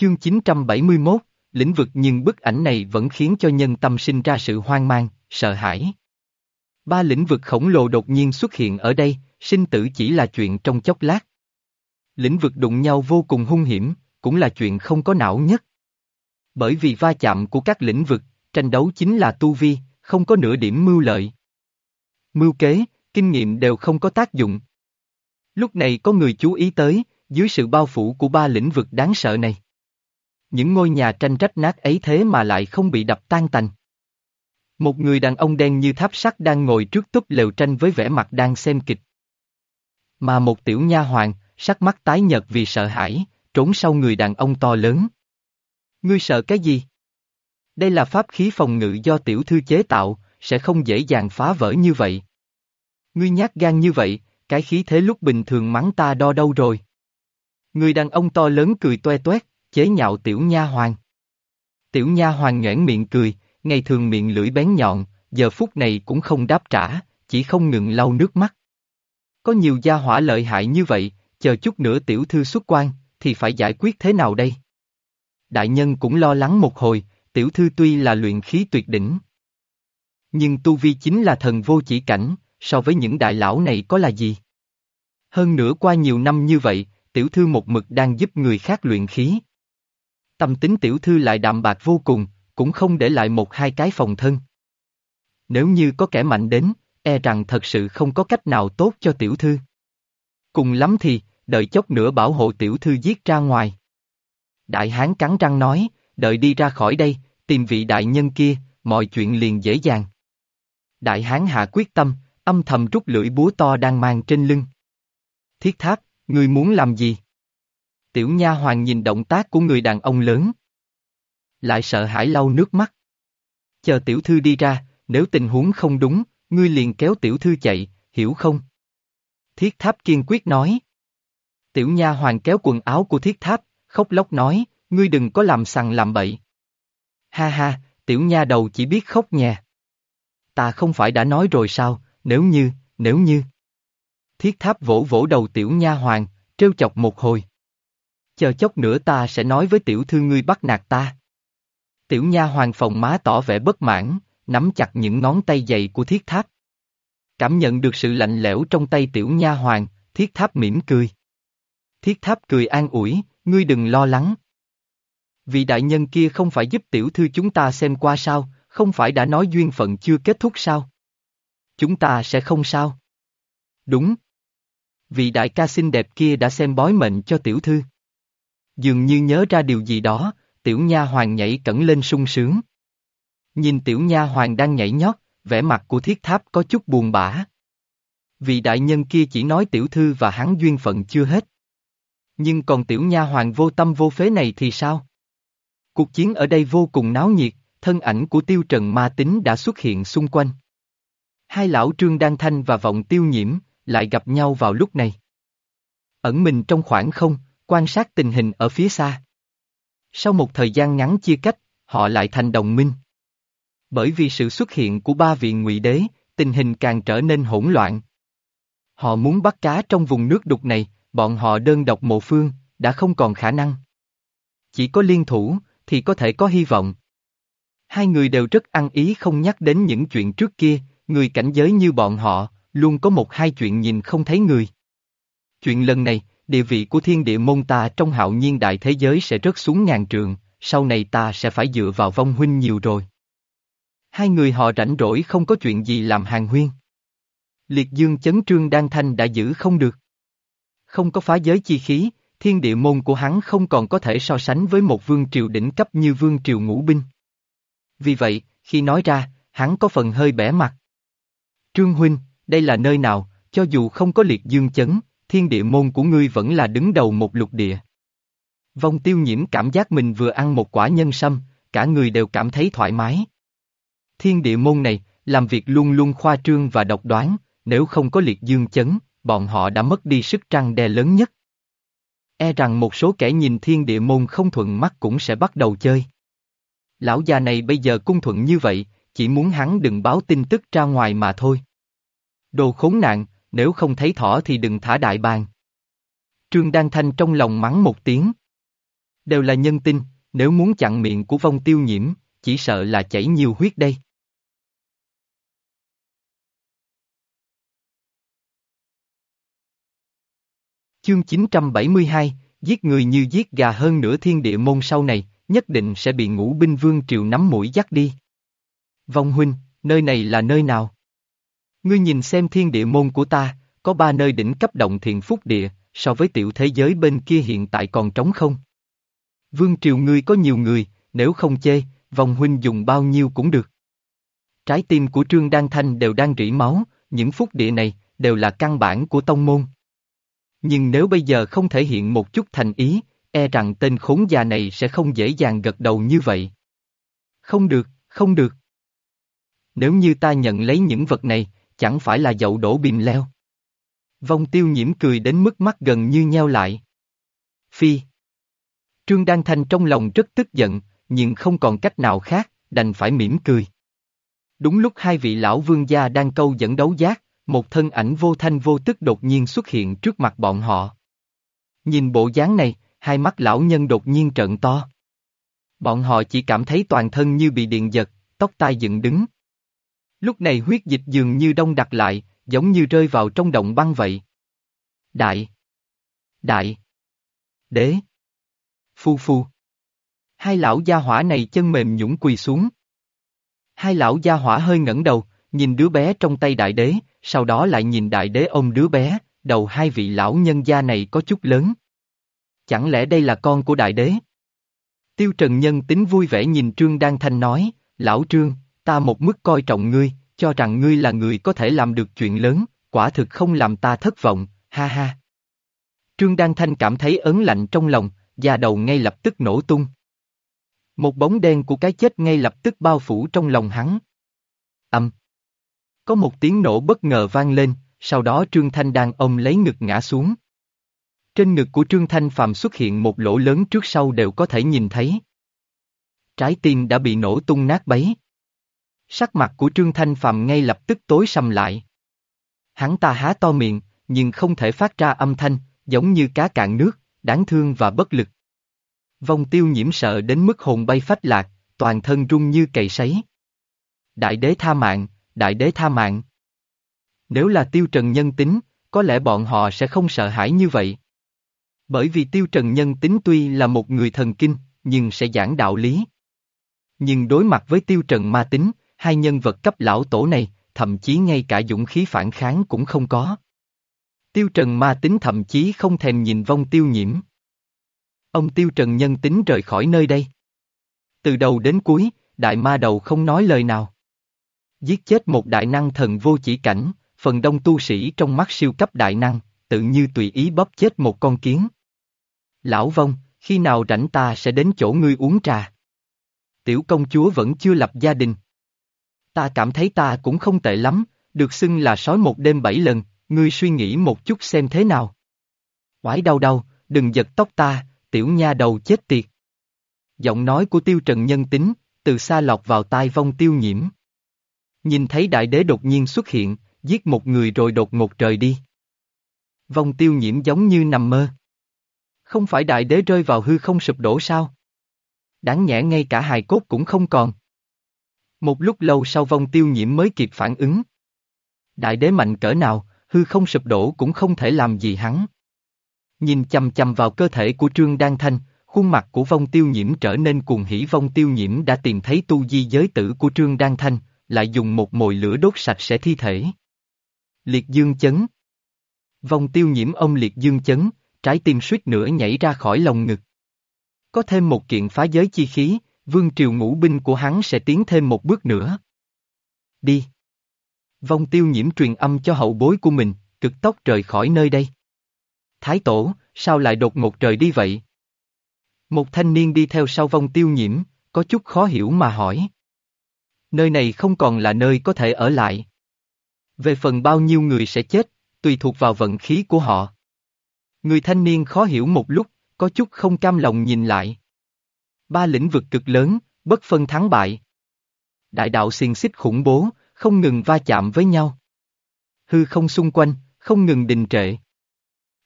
Chương 971, lĩnh vực nhưng bức ảnh này vẫn khiến cho nhân tâm sinh ra sự hoang mang, sợ hãi. Ba lĩnh vực khổng lồ đột nhiên xuất hiện ở đây, sinh tử chỉ là chuyện trong chốc lát. Lĩnh vực đụng nhau vô cùng hung hiểm, cũng là chuyện không có não nhất. Bởi vì va chạm của các lĩnh vực, tranh đấu chính là tu vi, không có nửa điểm mưu lợi. Mưu kế, kinh nghiệm đều không có tác dụng. Lúc này có người chú ý tới, dưới sự bao phủ của ba lĩnh vực đáng sợ này. Những ngôi nhà tranh rách nát ấy thế mà lại không bị đập tan tành. Một người đàn ông đen như tháp sắt đang ngồi trước túp lều tranh với vẻ mặt đang xem kịch. Mà một tiểu nha hoàng, sắc mắt tái nhợt vì sợ hãi, trốn sau người đàn ông to lớn. Ngươi sợ cái gì? Đây là pháp khí phòng ngự do tiểu thư chế tạo, sẽ không dễ dàng phá vỡ như vậy. Ngươi nhát gan như vậy, cái khí thế lúc bình thường mắng ta đo đâu rồi? Người đàn ông to lớn cười toe toét, chế nhạo tiểu nha hoàng. Tiểu nha hoàng nhoẻn miệng cười, ngày thường miệng lưỡi bén nhọn, giờ phút này cũng không đáp trả, chỉ không ngừng lau nước mắt. Có nhiều gia hỏa lợi hại như vậy, chờ chút nữa tiểu thư xuất quan, thì phải giải quyết thế nào đây? Đại nhân cũng lo lắng một hồi, tiểu thư tuy là luyện khí tuyệt đỉnh. Nhưng tu vi chính là thần vô chỉ cảnh, so với những đại lão này có là gì? Hơn nữa qua nhiều năm như vậy, tiểu thư một mực đang giúp người khác luyện khí. Tâm tính tiểu thư lại đạm bạc vô cùng, cũng không để lại một hai cái phòng thân. Nếu như có kẻ mạnh đến, e rằng thật sự không có cách nào tốt cho tiểu thư. Cùng lắm thì, đợi chốc nữa bảo hộ tiểu thư giết ra ngoài. Đại hán cắn răng nói, đợi đi ra khỏi đây, tìm vị đại nhân kia, mọi chuyện liền dễ dàng. Đại hán hạ quyết tâm, âm thầm rút lưỡi búa to đang mang trên lưng. Thiết tháp, ngươi muốn làm gì? Tiểu nha hoàng nhìn động tác của người đàn ông lớn. Lại sợ hãi lau nước mắt. Chờ tiểu thư đi ra, nếu tình huống không đúng, ngươi liền kéo tiểu thư chạy, hiểu không? Thiết tháp kiên quyết nói. Tiểu nha hoàng kéo quần áo của thiết tháp, khóc lóc nói, ngươi đừng có làm sằng làm bậy. Ha ha, tiểu nha đầu chỉ biết khóc nhà. Ta không phải đã nói rồi sao, nếu như, nếu như. Thiết tháp vỗ vỗ đầu tiểu nha hoàng, trêu chọc một hồi. Chờ chốc nữa ta sẽ nói với tiểu thư ngươi bắt nạt ta. Tiểu nha hoàng phòng má tỏ vẻ bất mãn, nắm chặt những ngón tay dày của thiết tháp. Cảm nhận được sự lạnh lẽo trong tay tiểu nha hoàng, thiết tháp mỉm cười. Thiết tháp cười an ủi, ngươi đừng lo lắng. Vị đại nhân kia không phải giúp tiểu thư chúng ta xem qua sao, không phải đã nói duyên phận chưa kết thúc sao? Chúng ta sẽ không sao. Đúng. Vị đại ca xinh đẹp kia đã xem bói mệnh cho tiểu thư. Dường như nhớ ra điều gì đó, tiểu nha hoàng nhảy cẩn lên sung sướng. Nhìn tiểu nha hoàng đang nhảy nhót, vẻ mặt của thiết tháp có chút buồn bã. Vị đại nhân kia chỉ nói tiểu thư và hắn duyên phận chưa hết. Nhưng còn tiểu nha hoàng vô tâm vô phế này thì sao? Cuộc chiến ở đây vô cùng náo nhiệt, thân ảnh của tiêu trần ma tính đã xuất hiện xung quanh. Hai lão trương đan thanh và vọng tiêu nhiễm, lại gặp nhau vào lúc này. Ẩn mình trong khoảng không, quan sát tình hình ở phía xa. Sau một thời gian ngắn chia cách, họ lại thành đồng minh. Bởi vì sự xuất hiện của ba vị ngụy đế, tình hình càng trở nên hỗn loạn. Họ muốn bắt cá trong vùng nước đục này, bọn họ đơn độc mộ phương, đã không còn khả năng. Chỉ có liên thủ, thì có thể có hy vọng. Hai người đều rất ăn ý không nhắc đến những chuyện trước kia, người cảnh giới như bọn họ, luôn có một hai chuyện nhìn không thấy người. Chuyện lần này, địa vị của thiên địa môn ta trong hạo nhiên đại thế giới sẽ rớt xuống ngàn trường, sau này ta sẽ phải dựa vào vong huynh nhiều rồi. Hai người họ rảnh rỗi không có chuyện gì làm hàng huyên. Liệt dương chấn trương đan thanh đã giữ không được. Không có phá giới chi khí, thiên địa môn của hắn không còn có thể so sánh với một vương triều đỉnh cấp như vương triều ngũ binh. Vì vậy, khi nói ra, hắn có phần hơi bẻ mặt. Trương Huynh, đây là nơi nào, cho dù không có liệt dương chấn, thiên địa môn của ngươi vẫn là đứng đầu một lục địa. Vong tiêu nhiễm cảm giác mình vừa ăn một quả nhân sâm, cả người đều cảm thấy thoải mái. Thiên địa môn này, làm việc luôn luôn khoa trương và độc đoán, nếu không có liệt dương chấn, bọn họ đã mất đi sức trăng đe lớn nhất. E rằng một số kẻ nhìn thiên địa môn không thuận mắt cũng sẽ bắt đầu chơi. Lão già này bây giờ cung thuận như vậy, chỉ muốn hắn đừng báo tin tức ra ngoài mà thôi. Đồ khốn nạn, nếu không thấy thỏ thì đừng thả đại bàng. Trương Đan Thanh trong lòng mắng một tiếng. Đều là nhân tinh, nếu muốn chặn miệng của vong tiêu nhiễm, chỉ sợ là chảy nhiều huyết đây. Chương 972, giết người như giết gà hơn nửa thiên địa môn sau này, nhất định sẽ bị ngũ binh vương triều nắm mũi dắt đi. Vong huynh, nơi này là nơi nào? Ngươi nhìn xem thiên địa môn của ta, có ba nơi đỉnh cấp động thiện phúc địa, so với tiểu thế giới bên kia hiện tại còn trống không? Vương triều ngươi có nhiều người, nếu không chê, vòng huynh dùng bao nhiêu cũng được. Trái tim của Trương Đan Thanh đều đang rỉ máu, những phúc địa này, đều là căn bản của tông môn. Nhưng nếu bây giờ không thể hiện một chút thành ý, e rằng tên khốn già này sẽ không dễ dàng gật đầu như vậy. Không được, không được. Nếu như ta nhận lấy những vật này, chẳng phải là dậu đổ bìm leo. Vong tiêu nhiễm cười đến mức mắt gần như nheo lại. Phi. Trương Đan Thanh trong lòng rất tức giận, nhưng không còn cách nào khác, đành phải mỉm cười. Đúng lúc hai vị lão vương gia đang câu dẫn đấu giác, một thân ảnh vô thanh vô tức đột nhiên xuất hiện trước mặt bọn họ. Nhìn bộ dáng này, hai mắt lão nhân đột nhiên trợn to. Bọn họ chỉ cảm thấy toàn thân như bị điện giật, tóc tai dựng đứng. Lúc này huyết dịch dường như đông đặc lại, giống như rơi vào trong động băng vậy. Đại! Đại! Đế! Phu phu! Hai lão gia hỏa này chân mềm nhũng quỳ xuống. Hai lão gia hỏa hơi ngẩng đầu, nhìn đứa bé trong tay đại đế, sau đó lại nhìn đại đế ôm đứa bé, đầu hai vị lão nhân gia này có chút lớn. Chẳng lẽ đây là con của đại đế? Tiêu Trần Nhân tính vui vẻ nhìn Trương Đan Thanh nói, lão Trương, ta một mức coi trọng ngươi, cho rằng ngươi là người có thể làm được chuyện lớn, quả thực không làm ta thất vọng, ha ha. Trương Đan Thanh cảm thấy ớn lạnh trong lòng, da đầu ngay lập tức nổ tung. Một bóng đen của cái chết ngay lập tức bao phủ trong lòng hắn. Âm. Có một tiếng nổ bất ngờ vang lên, sau đó Trương Thanh đang ôm lấy ngực ngã xuống. Trên ngực của Trương Thanh Phạm xuất hiện một lỗ lớn trước sau đều có thể nhìn thấy. Trái tim đã bị nổ tung nát bấy. Sắc mặt của Trương Thanh Phạm ngay lập tức tối sầm lại. Hắn ta há to miệng, nhưng không thể phát ra âm thanh, giống như cá cạn nước, đáng thương và bất lực. Vong tiêu nhiễm sợ đến mức hồn bay phách lạc, toàn thân rung như cày sấy. Đại đế tha mạng, đại đế tha mạng. Nếu là tiêu trần nhân tính, có lẽ bọn họ sẽ không sợ hãi như vậy. Bởi vì tiêu trần nhân tính tuy là một người thần kinh, nhưng sẽ giảng đạo lý. Nhưng đối mặt với tiêu trần ma tính, hai nhân vật cấp lão tổ này, thậm chí ngay cả dũng khí phản kháng cũng không có. Tiêu trần ma tính thậm chí không thèm nhìn vong tiêu nhiễm. Ông tiêu trần nhân tính rời khỏi nơi đây. Từ đầu đến cuối, đại ma đầu không nói lời nào. Giết chết một đại năng thần vô chỉ cảnh, phần đông tu sĩ trong mắt siêu cấp đại năng, tự như tùy ý bóp chết một con kiến. Lão vong, khi nào rảnh ta sẽ đến chỗ ngươi uống trà. Tiểu công chúa vẫn chưa lập gia đình. Ta cảm thấy ta cũng không tệ lắm, được xưng là sói một đêm bảy lần, ngươi suy nghĩ một chút xem thế nào. Quái đau đau, đừng giật tóc ta, tiểu nha đầu chết tiệt. Giọng nói của tiêu trần nhân tính, từ xa lọt vào tai vong tiêu nhiễm. Nhìn thấy đại đế đột nhiên xuất hiện, giết một người rồi đột ngột trời đi. Vong tiêu nhiễm giống như nằm mơ. Không phải đại đế rơi vào hư không sụp đổ sao? Đáng nhẽ ngay cả hài cốt cũng không còn. Một lúc lâu sau vong tiêu nhiễm mới kịp phản ứng. Đại đế mạnh cỡ nào, hư không sụp đổ cũng không thể làm gì hắn. Nhìn chầm chầm vào cơ thể của Trương Đan Thanh, khuôn mặt của vong tiêu nhiễm trở nên cuồng hỉ vong tiêu nhiễm đã tìm thấy tu di giới tử của Trương Đan Thanh, lại dùng một mồi lửa đốt sạch sẽ thi thể. Liệt dương chấn Vong tiêu nhiễm ông liệt dương chấn, trái tim suýt nữa nhảy ra khỏi lòng ngực. Có thêm một kiện phá giới chi khí, vương triều ngũ binh của hắn sẽ tiến thêm một bước nữa. Đi. Vong tiêu nhiễm truyền âm cho hậu bối của mình, cực tốc rời khỏi nơi đây. Thái tổ, sao lại đột ngột rời đi vậy? Một thanh niên đi theo sau vong tiêu nhiễm, có chút khó hiểu mà hỏi. Nơi này không còn là nơi có thể ở lại. Về phần bao nhiêu người sẽ chết, tùy thuộc vào vận khí của họ. Người thanh niên khó hiểu một lúc, có chút không cam lòng nhìn lại. Ba lĩnh vực cực lớn, bất phân thắng bại. Đại đạo xiềng xích khủng bố, không ngừng va chạm với nhau. Hư không xung quanh, không ngừng đình trệ.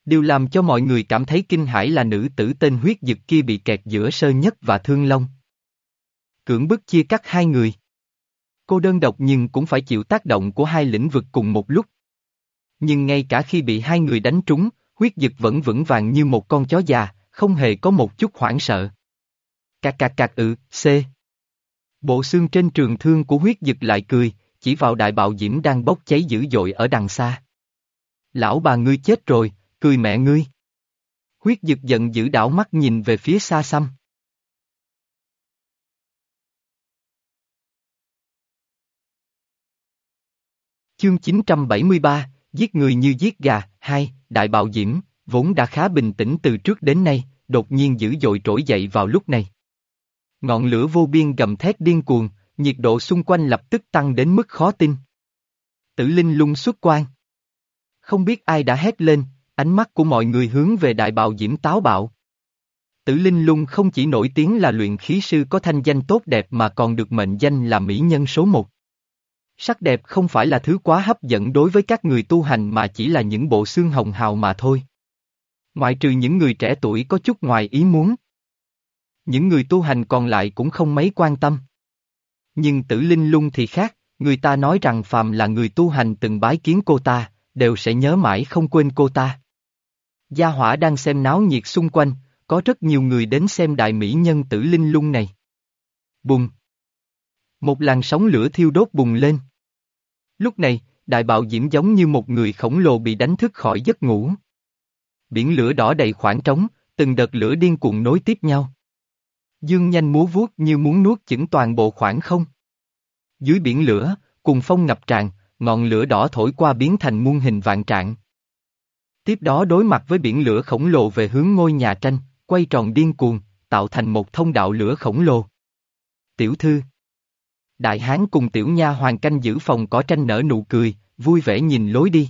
Điều làm cho mọi người cảm thấy kinh hãi là nữ tử tên huyết dực kia bị kẹt giữa sơ nhất và thương long. Cưỡng bức chia cắt hai người. Cô đơn độc nhưng cũng phải chịu tác động của hai lĩnh vực cùng một lúc. Nhưng ngay cả khi bị hai người đánh trúng, huyết dực vẫn vững vàng như một con chó già, không hề có một chút hoảng sợ. Cạc cạc cạc ừ C. Bộ xương trên trường thương của huyết dực lại cười, chỉ vào đại bạo diễm đang bốc cháy dữ dội ở đằng xa. Lão bà ngươi chết rồi, cười mẹ ngươi. Huyết dực giận dữ đảo mắt nhìn về phía xa xăm. Chương 973, giết người như giết gà, hai, đại bạo diễm, vốn đã khá bình tĩnh từ trước đến nay, đột nhiên dữ dội trỗi dậy vào lúc này. Ngọn lửa vô biên gầm thét điên cuồng, nhiệt độ xung quanh lập tức tăng đến mức khó tin. Tử linh lung xuất quan. Không biết ai đã hét lên, ánh mắt của mọi người hướng về đại bào diễm táo bạo. Tử Linh Lung không chỉ nổi tiếng là luyện khí sư có thanh danh tốt đẹp mà còn được mệnh danh là mỹ nhân số một. Sắc đẹp không phải là thứ quá hấp dẫn đối với các người tu hành mà chỉ là những bộ xương hồng hào mà thôi. Ngoại trừ những người trẻ tuổi có chút ngoài ý muốn. Những người tu hành còn lại cũng không mấy quan tâm. Nhưng tử linh lung thì khác, người ta nói rằng phàm là người tu hành từng bái kiến cô ta, đều sẽ nhớ mãi không quên cô ta. Gia hỏa đang xem náo nhiệt xung quanh, có rất nhiều người đến xem đại mỹ nhân tử linh lung này. Bùng! Một làn sóng lửa thiêu đốt bùng lên. Lúc này, đại bạo diễm giống như một người khổng lồ bị đánh thức khỏi giấc ngủ. Biển lửa đỏ đầy khoảng trống, từng đợt lửa điên cuồng nối tiếp nhau. Dương nhanh múa vuốt như muốn nuốt chửng toàn bộ khoảng không. Dưới biển lửa, cùng phong ngập tràn, ngọn lửa đỏ thổi qua biến thành muôn hình vạn trạng. Tiếp đó đối mặt với biển lửa khổng lồ về hướng ngôi nhà tranh, quay tròn điên cuồng, tạo thành một thông đạo lửa khổng lồ. Tiểu thư Đại hán cùng tiểu nha hoàng canh giữ phòng có tranh nở nụ cười, vui vẻ nhìn lối đi.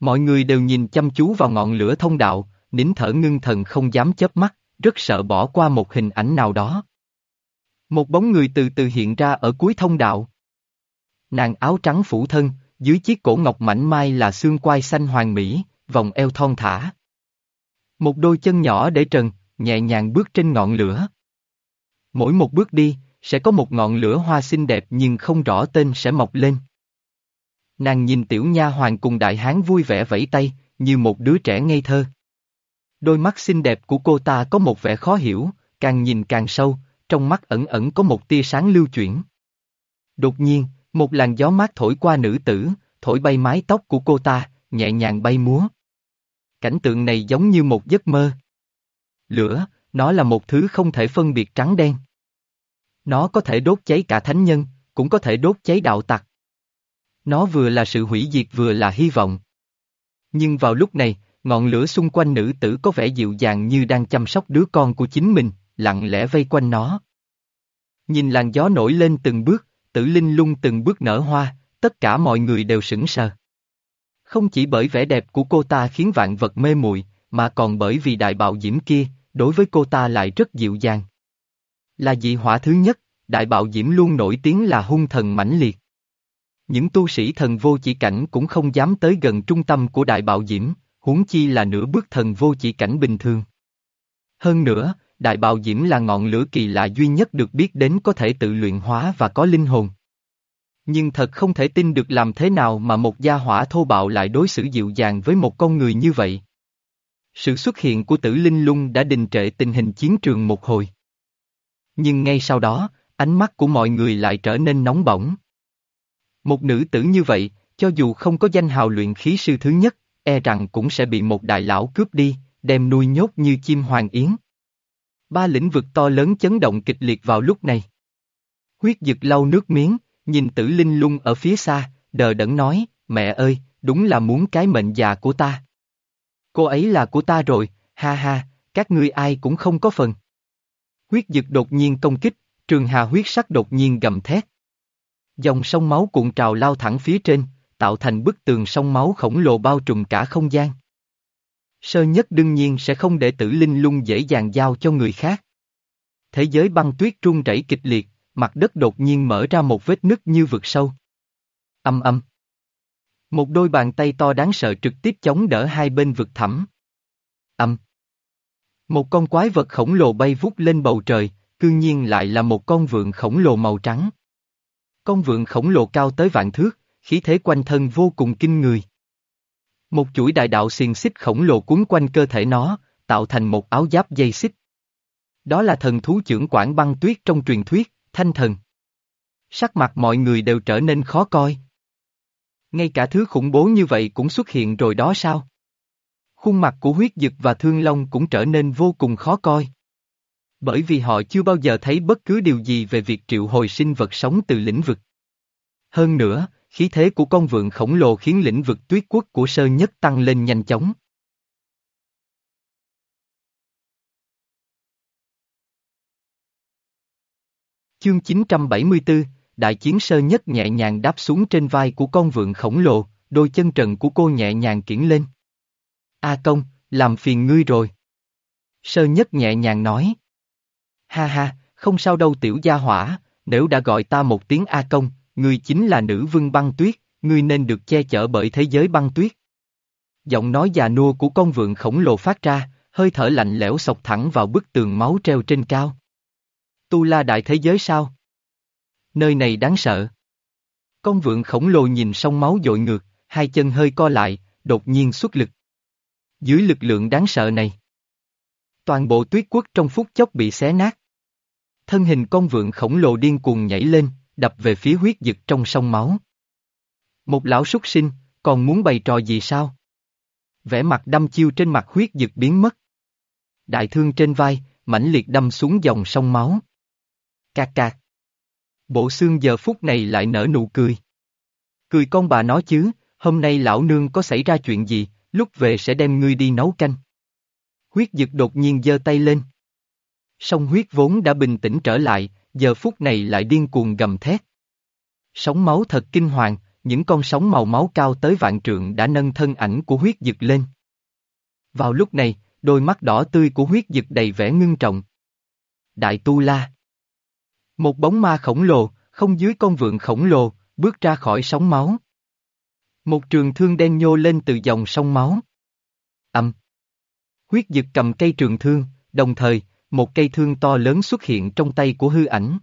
Mọi người đều nhìn chăm chú vào ngọn lửa thông đạo, nín thở ngưng thần không dám chớp mắt, rất sợ bỏ qua một hình ảnh nào đó. Một bóng người từ từ hiện ra ở cuối thông đạo. Nàng áo trắng phủ thân, dưới chiếc cổ ngọc mảnh mai là xương quai xanh hoàng mỹ, vòng eo thon thả. Một đôi chân nhỏ để trần, nhẹ nhàng bước trên ngọn lửa. Mỗi một bước đi, sẽ có một ngọn lửa hoa xinh đẹp nhưng không rõ tên sẽ mọc lên. Nàng nhìn tiểu nha hoàng cùng đại hán vui vẻ vẫy tay, như một đứa trẻ ngây thơ. Đôi mắt xinh đẹp của cô ta có một vẻ khó hiểu, càng nhìn càng sâu, trong mắt ẩn ẩn có một tia sáng lưu chuyển. Đột nhiên, một làn gió mát thổi qua nữ tử, thổi bay mái tóc của cô ta, nhẹ nhàng bay múa. Cảnh tượng này giống như một giấc mơ. Lửa, nó là một thứ không thể phân biệt trắng đen. Nó có thể đốt cháy cả thánh nhân, cũng có thể đốt cháy đạo tặc. Nó vừa là sự hủy diệt vừa là hy vọng. Nhưng vào lúc này, ngọn lửa xung quanh nữ tử có vẻ dịu dàng như đang chăm sóc đứa con của chính mình, lặng lẽ vây quanh nó. Nhìn làn gió nổi lên từng bước, tử linh lung từng bước nở hoa, tất cả mọi người đều sững sờ. Không chỉ bởi vẻ đẹp của cô ta khiến vạn vật mê muội, mà còn bởi vì đại bạo diễm kia, đối với cô ta lại rất dịu dàng. Là dị hỏa thứ nhất, đại bạo diễm luôn nổi tiếng là hung thần mãnh liệt. Những tu sĩ thần vô chỉ cảnh cũng không dám tới gần trung tâm của đại bạo diễm, huống chi là nửa bước thần vô chỉ cảnh bình thường. Hơn nữa, đại bào diễm là ngọn lửa kỳ lạ duy nhất được biết đến có thể tự luyện hóa và có linh hồn. Nhưng thật không thể tin được làm thế nào mà một gia hỏa thô bạo lại đối xử dịu dàng với một con người như vậy. Sự xuất hiện của tử linh lung đã đình trệ tình hình chiến trường một hồi. Nhưng ngay sau đó, ánh mắt của mọi người lại trở nên nóng bỏng. Một nữ tử như vậy, cho dù không có danh hào luyện khí sư thứ nhất, e rằng cũng sẽ bị một đại lão cướp đi, đem nuôi nhốt như chim hoàng yến. Ba lĩnh vực to lớn chấn động kịch liệt vào lúc này. Huyết dực lau nước miếng, nhìn tử linh lung ở phía xa, đờ đẫn nói, mẹ ơi, đúng là muốn cái mệnh già của ta. Cô ấy là của ta rồi, ha ha, các ngươi ai cũng không có phần. Huyết dực đột nhiên công kích, trường hà huyết sắc đột nhiên gầm thét. Dòng sông máu cuộn trào lao thẳng phía trên, tạo thành bức tường sông máu khổng lồ bao trùm cả không gian. Sơ nhất đương nhiên sẽ không để tử linh lung dễ dàng giao cho người khác. Thế giới băng tuyết rung rẩy kịch liệt, mặt đất đột nhiên mở ra một vết nứt như vực sâu. Âm âm. Một đôi bàn tay to đáng sợ trực tiếp chống đỡ hai bên vực thẳm. Âm. Một con quái vật khổng lồ bay vút lên bầu trời, cư nhiên lại là một con vượn khổng lồ màu trắng. Con vượn khổng lồ cao tới vạn thước, khí thế quanh thân vô cùng kinh người. Một chuỗi đại đạo xiềng xích khổng lồ cuốn quanh cơ thể nó, tạo thành một áo giáp dây xích. Đó là thần thú trưởng quản băng tuyết trong truyền thuyết, thanh thần. Sắc mặt mọi người đều trở nên khó coi. Ngay cả thứ khủng bố như vậy cũng xuất hiện rồi đó sao? Khuôn mặt của huyết dực và thương long cũng trở nên vô cùng khó coi. Bởi vì họ chưa bao giờ thấy bất cứ điều gì về việc triệu hồi sinh vật sống từ lĩnh vực. Hơn nữa, khí thế của con vượn khổng lồ khiến lĩnh vực tuyết quốc của sơ nhất tăng lên nhanh chóng. Chương 974, Đại chiến sơ nhất nhẹ nhàng đáp xuống trên vai của con vượn khổng lồ, đôi chân trần của cô nhẹ nhàng kiển lên. A công, làm phiền ngươi rồi. Sơ nhất nhẹ nhàng nói. Ha ha, không sao đâu tiểu gia hỏa, nếu đã gọi ta một tiếng A công, ngươi chính là nữ vương băng tuyết, ngươi nên được che chở bởi thế giới băng tuyết. Giọng nói già nua của con vượn khổng lồ phát ra, hơi thở lạnh lẽo sọc thẳng vào bức tường máu treo trên cao. Tu la đại thế giới sao? Nơi này đáng sợ. Con vượn khổng lồ nhìn sông máu dội ngược, hai chân hơi co lại, đột nhiên xuất lực. Dưới lực lượng đáng sợ này, toàn bộ tuyết quốc trong phút chốc bị xé nát. Thân hình con vượn khổng lồ điên cuồng nhảy lên, đập về phía huyết dực trong sông máu. Một lão súc sinh, còn muốn bày trò gì sao? Vẻ mặt đâm chiêu trên mặt huyết dực biến mất. Đại thương trên vai, mãnh liệt đâm xuống dòng sông máu. Cạc cạc. Bộ xương giờ phút này lại nở nụ cười. Cười con bà nói chứ, hôm nay lão nương có xảy ra chuyện gì, lúc về sẽ đem ngươi đi nấu canh. Huyết dực đột nhiên giơ tay lên. Sông huyết vốn đã bình tĩnh trở lại, giờ phút này lại điên cuồng gầm thét. Sóng máu thật kinh hoàng, những con sóng màu máu cao tới vạn trượng đã nâng thân ảnh của huyết dực lên. Vào lúc này, đôi mắt đỏ tươi của huyết dực đầy vẻ ngưng trọng. Đại Tu La Một bóng ma khổng lồ, không dưới con vượn khổng lồ, bước ra khỏi sóng máu. Một trường thương đen nhô lên từ dòng sông máu. Âm. Huyết dực cầm cây trường thương, đồng thời, một cây thương to lớn xuất hiện trong tay của hư ảnh.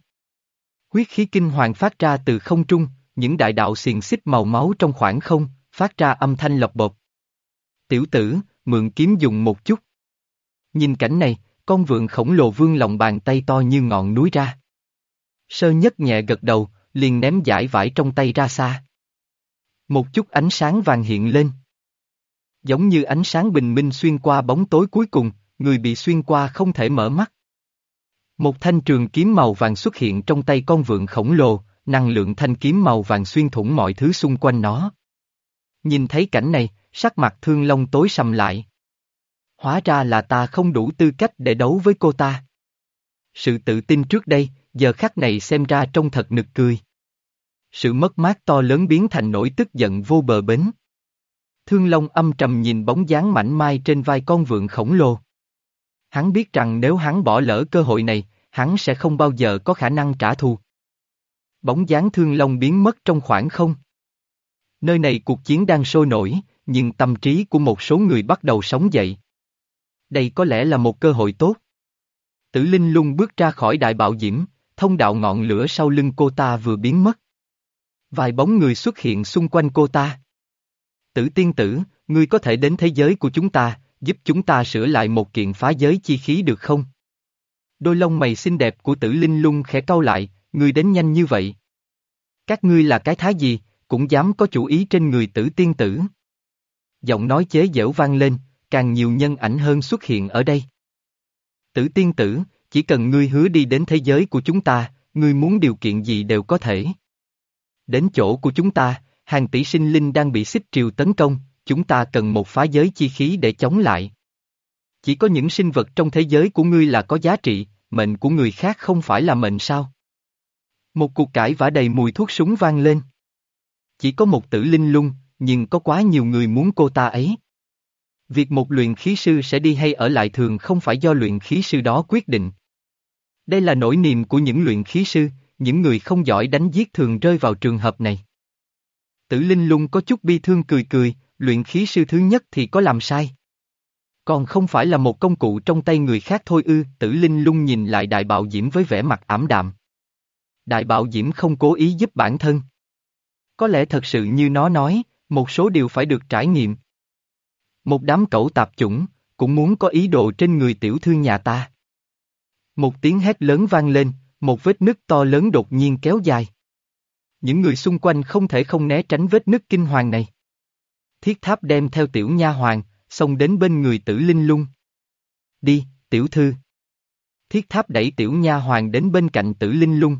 Huyết khí kinh hoàng phát ra từ không trung, những đại đạo xiềng xích màu máu trong khoảng không, phát ra âm thanh lọc bột. Tiểu tử, mượn kiếm dùng một chút. Nhìn cảnh này, con vượn khổng lồ vương lòng bàn tay to như ngọn núi ra. Sơ nhất nhẹ gật đầu, liền ném giải vải trong tay ra xa. Một chút ánh sáng vàng hiện lên. Giống như ánh sáng bình minh xuyên qua bóng tối cuối cùng, người bị xuyên qua không thể mở mắt. Một thanh trường kiếm màu vàng xuất hiện trong tay con vượn khổng lồ, năng lượng thanh kiếm màu vàng xuyên thủng mọi thứ xung quanh nó. Nhìn thấy cảnh này, sắc mặt thương long tối sầm lại. Hóa ra là ta không đủ tư cách để đấu với cô ta. Sự tự tin trước đây, giờ khắc này xem ra trông thật nực cười. Sự mất mát to lớn biến thành nỗi tức giận vô bờ bến. Thương Long âm trầm nhìn bóng dáng mảnh mai trên vai con vượn khổng lồ. Hắn biết rằng nếu hắn bỏ lỡ cơ hội này, hắn sẽ không bao giờ có khả năng trả thù. Bóng dáng Thương Long biến mất trong khoảng không. Nơi này cuộc chiến đang sôi nổi, nhưng tâm trí của một số người bắt đầu sống dậy. Đây có lẽ là một cơ hội tốt. Tử Linh lung bước ra khỏi đại bạo diễm, thông đạo ngọn lửa sau lưng cô ta vừa biến mất. Vài bóng người xuất hiện xung quanh cô ta. Tử tiên tử, ngươi có thể đến thế giới của chúng ta, giúp chúng ta sửa lại một kiện phá giới chi khí được không? Đôi lông mày xinh đẹp của tử linh lung khẽ cau lại, ngươi đến nhanh như vậy. Các ngươi là cái thái gì, cũng dám có chủ ý trên người tử tiên tử. Giọng nói chế giễu vang lên, càng nhiều nhân ảnh hơn xuất hiện ở đây. Tử tiên tử, chỉ cần ngươi hứa đi đến thế giới của chúng ta, ngươi muốn điều kiện gì đều có thể. Đến chỗ của chúng ta, hàng tỷ sinh linh đang bị xích triều tấn công, chúng ta cần một phá giới chi khí để chống lại. Chỉ có những sinh vật trong thế giới của ngươi là có giá trị, mệnh của người khác không phải là mệnh sao? Một cuộc cãi vã đầy mùi thuốc súng vang lên. Chỉ có một tử linh lung, nhưng có quá nhiều người muốn cô ta ấy. Việc một luyện khí sư sẽ đi hay ở lại thường không phải do luyện khí sư đó quyết định. Đây là nỗi niềm của những luyện khí sư, những người không giỏi đánh giết thường rơi vào trường hợp này. Tử Linh Lung có chút bi thương cười cười, luyện khí sư thứ nhất thì có làm sai. Còn không phải là một công cụ trong tay người khác thôi ư, tử Linh Lung nhìn lại đại bạo diễm với vẻ mặt ảm đạm. Đại bạo diễm không cố ý giúp bản thân. Có lẽ thật sự như nó nói, một số điều phải được trải nghiệm. Một đám cẩu tạp chủng, cũng muốn có ý đồ trên người tiểu thư nhà ta. Một tiếng hét lớn vang lên, một vết nứt to lớn đột nhiên kéo dài. Những người xung quanh không thể không né tránh vết nứt kinh hoàng này. Thiết tháp đem theo tiểu nha hoàng, xông đến bên người tử linh lung. Đi, tiểu thư. Thiết tháp đẩy tiểu nha hoàng đến bên cạnh tử linh lung.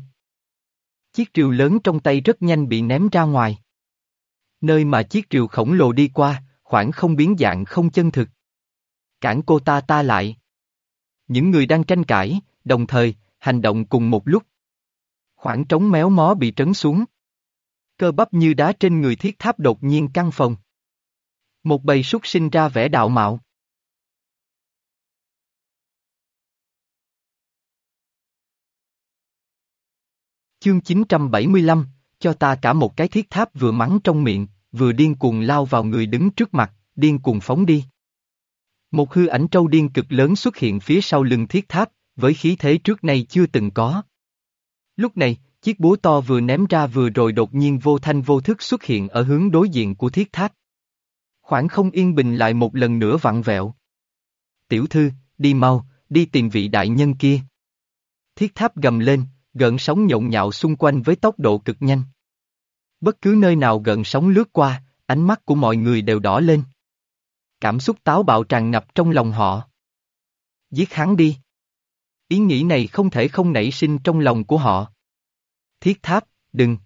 Chiếc triều lớn trong tay rất nhanh bị ném ra ngoài. Nơi mà chiếc triều khổng lồ đi qua, khoảng không biến dạng không chân thực. Cản cô ta ta lại. Những người đang tranh cãi, đồng thời, hành động cùng một lúc. Khoảng trống méo mó bị trấn xuống. Cơ bắp như đá trên người thiết tháp đột nhiên căng phòng. Một bầy súc sinh ra vẻ đạo mạo. Chương 975, cho ta cả một cái thiết tháp vừa mắng trong miệng, vừa điên cuồng lao vào người đứng trước mặt, điên cuồng phóng đi. Một hư ảnh trâu điên cực lớn xuất hiện phía sau lưng thiết tháp, với khí thế trước nay chưa từng có. Lúc này, chiếc búa to vừa ném ra vừa rồi đột nhiên vô thanh vô thức xuất hiện ở hướng đối diện của thiết tháp. Khoảng không yên bình lại một lần nữa vặn vẹo. Tiểu thư, đi mau, đi tìm vị đại nhân kia. Thiết tháp gầm lên, gợn sóng nhộn nhạo xung quanh với tốc độ cực nhanh. Bất cứ nơi nào gợn sóng lướt qua, ánh mắt của mọi người đều đỏ lên. Cảm xúc táo bạo tràn ngập trong lòng họ. Giết hắn đi. Ý nghĩ này không thể không nảy sinh trong lòng của họ. Thiết tháp, đừng.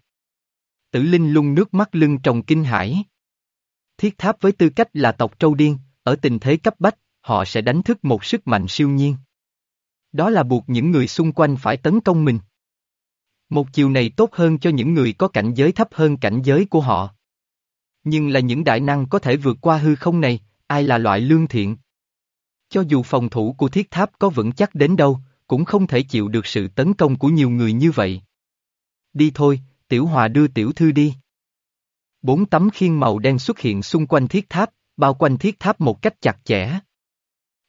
Tử Linh lung nước mắt lưng trồng kinh hãi. Thiết tháp với tư cách là tộc trâu điên, ở tình thế cấp bách, họ sẽ đánh thức một sức mạnh siêu nhiên. Đó là buộc những người xung quanh phải tấn công mình. Một chiều này tốt hơn cho những người có cảnh giới thấp hơn cảnh giới của họ. Nhưng là những đại năng có thể vượt qua hư không này, ai là loại lương thiện. Cho dù phòng thủ của thiết tháp có vững chắc đến đâu, cũng không thể chịu được sự tấn công của nhiều người như vậy. Đi thôi, tiểu hòa đưa tiểu thư đi. Bốn tấm khiên màu đen xuất hiện xung quanh thiết tháp, bao quanh thiết tháp một cách chặt chẽ.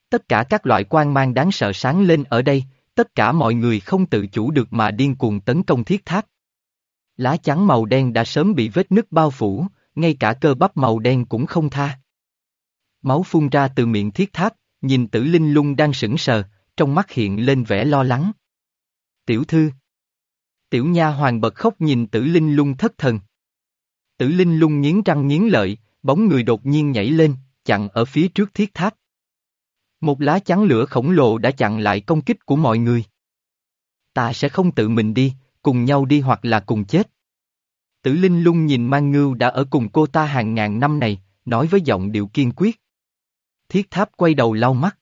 Tất cả các loại quan mang đáng sợ sáng lên ở đây, tất cả mọi người không tự chủ được mà điên cuồng tấn công thiết tháp. Lá chắn màu đen đã sớm bị vết nứt bao phủ, ngay cả cơ bắp màu đen cũng không tha. Máu phun ra từ miệng thiết tháp, nhìn tử linh lung đang sững sờ, trong mắt hiện lên vẻ lo lắng. Tiểu thư. Tiểu nha hoàng bật khóc nhìn tử linh lung thất thần. Tử linh lung nghiến răng nghiến lợi, bóng người đột nhiên nhảy lên, chặn ở phía trước thiết tháp. Một lá chắn lửa khổng lồ đã chặn lại công kích của mọi người. Ta sẽ không tự mình đi, cùng nhau đi hoặc là cùng chết. Tử Linh lung nhìn Mang Ngưu đã ở cùng cô ta hàng ngàn năm này, nói với giọng điệu kiên quyết. Thiết tháp quay đầu lau mắt.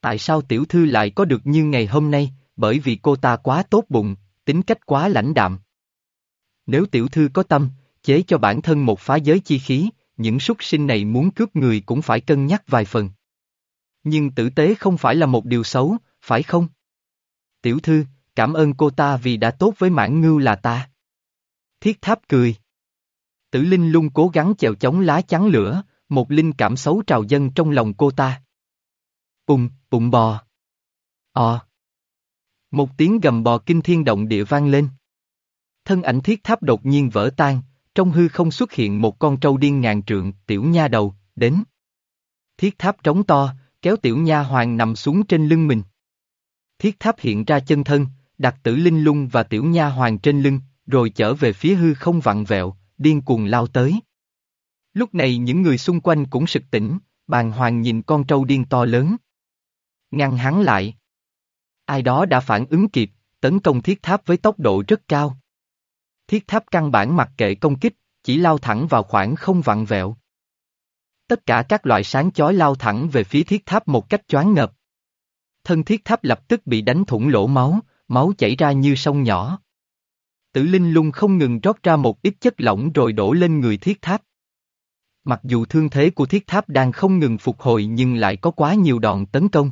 Tại sao tiểu thư lại có được như ngày hôm nay, bởi vì cô ta quá tốt bụng, tính cách quá lãnh đạm. Nếu tiểu thư có tâm, chế cho bản thân một phá giới chi khí, những súc sinh này muốn cướp người cũng phải cân nhắc vài phần. Nhưng tử tế không phải là một điều xấu, phải không? Tiểu thư, cảm ơn cô ta vì đã tốt với mãn ngưu là ta. Thiết tháp cười. Tử Linh lung cố gắng chèo chống lá chắn lửa, một linh cảm xấu trào dân trong lòng cô ta. Bùng, bụng bò. Ờ. Một tiếng gầm bò kinh thiên động địa vang lên. Thân ảnh thiết tháp đột nhiên vỡ tan, trong hư không xuất hiện một con trâu điên ngàn trượng, tiểu nha đầu, đến. Thiết tháp trống to, kéo tiểu nha hoàng nằm xuống trên lưng mình. Thiết tháp hiện ra chân thân, đặt tử linh lung và tiểu nha hoàng trên lưng, rồi trở về phía hư không vặn vẹo, điên cuồng lao tới. Lúc này những người xung quanh cũng sực tỉnh, bàn hoàng nhìn con trâu điên to lớn. Ngăn hắn lại. Ai đó đã phản ứng kịp, tấn công thiết tháp với tốc độ rất cao. Thiết tháp căn bản mặc kệ công kích, chỉ lao thẳng vào khoảng không vặn vẹo. Tất cả các loại sáng chói lao thẳng về phía thiết tháp một cách choáng ngợp. Thân thiết tháp lập tức bị đánh thủng lỗ máu, máu chảy ra như sông nhỏ. Tử Linh lung không ngừng rót ra một ít chất lỏng rồi đổ lên người thiết tháp. Mặc dù thương thế của thiết tháp đang không ngừng phục hồi nhưng lại có quá nhiều đòn tấn công.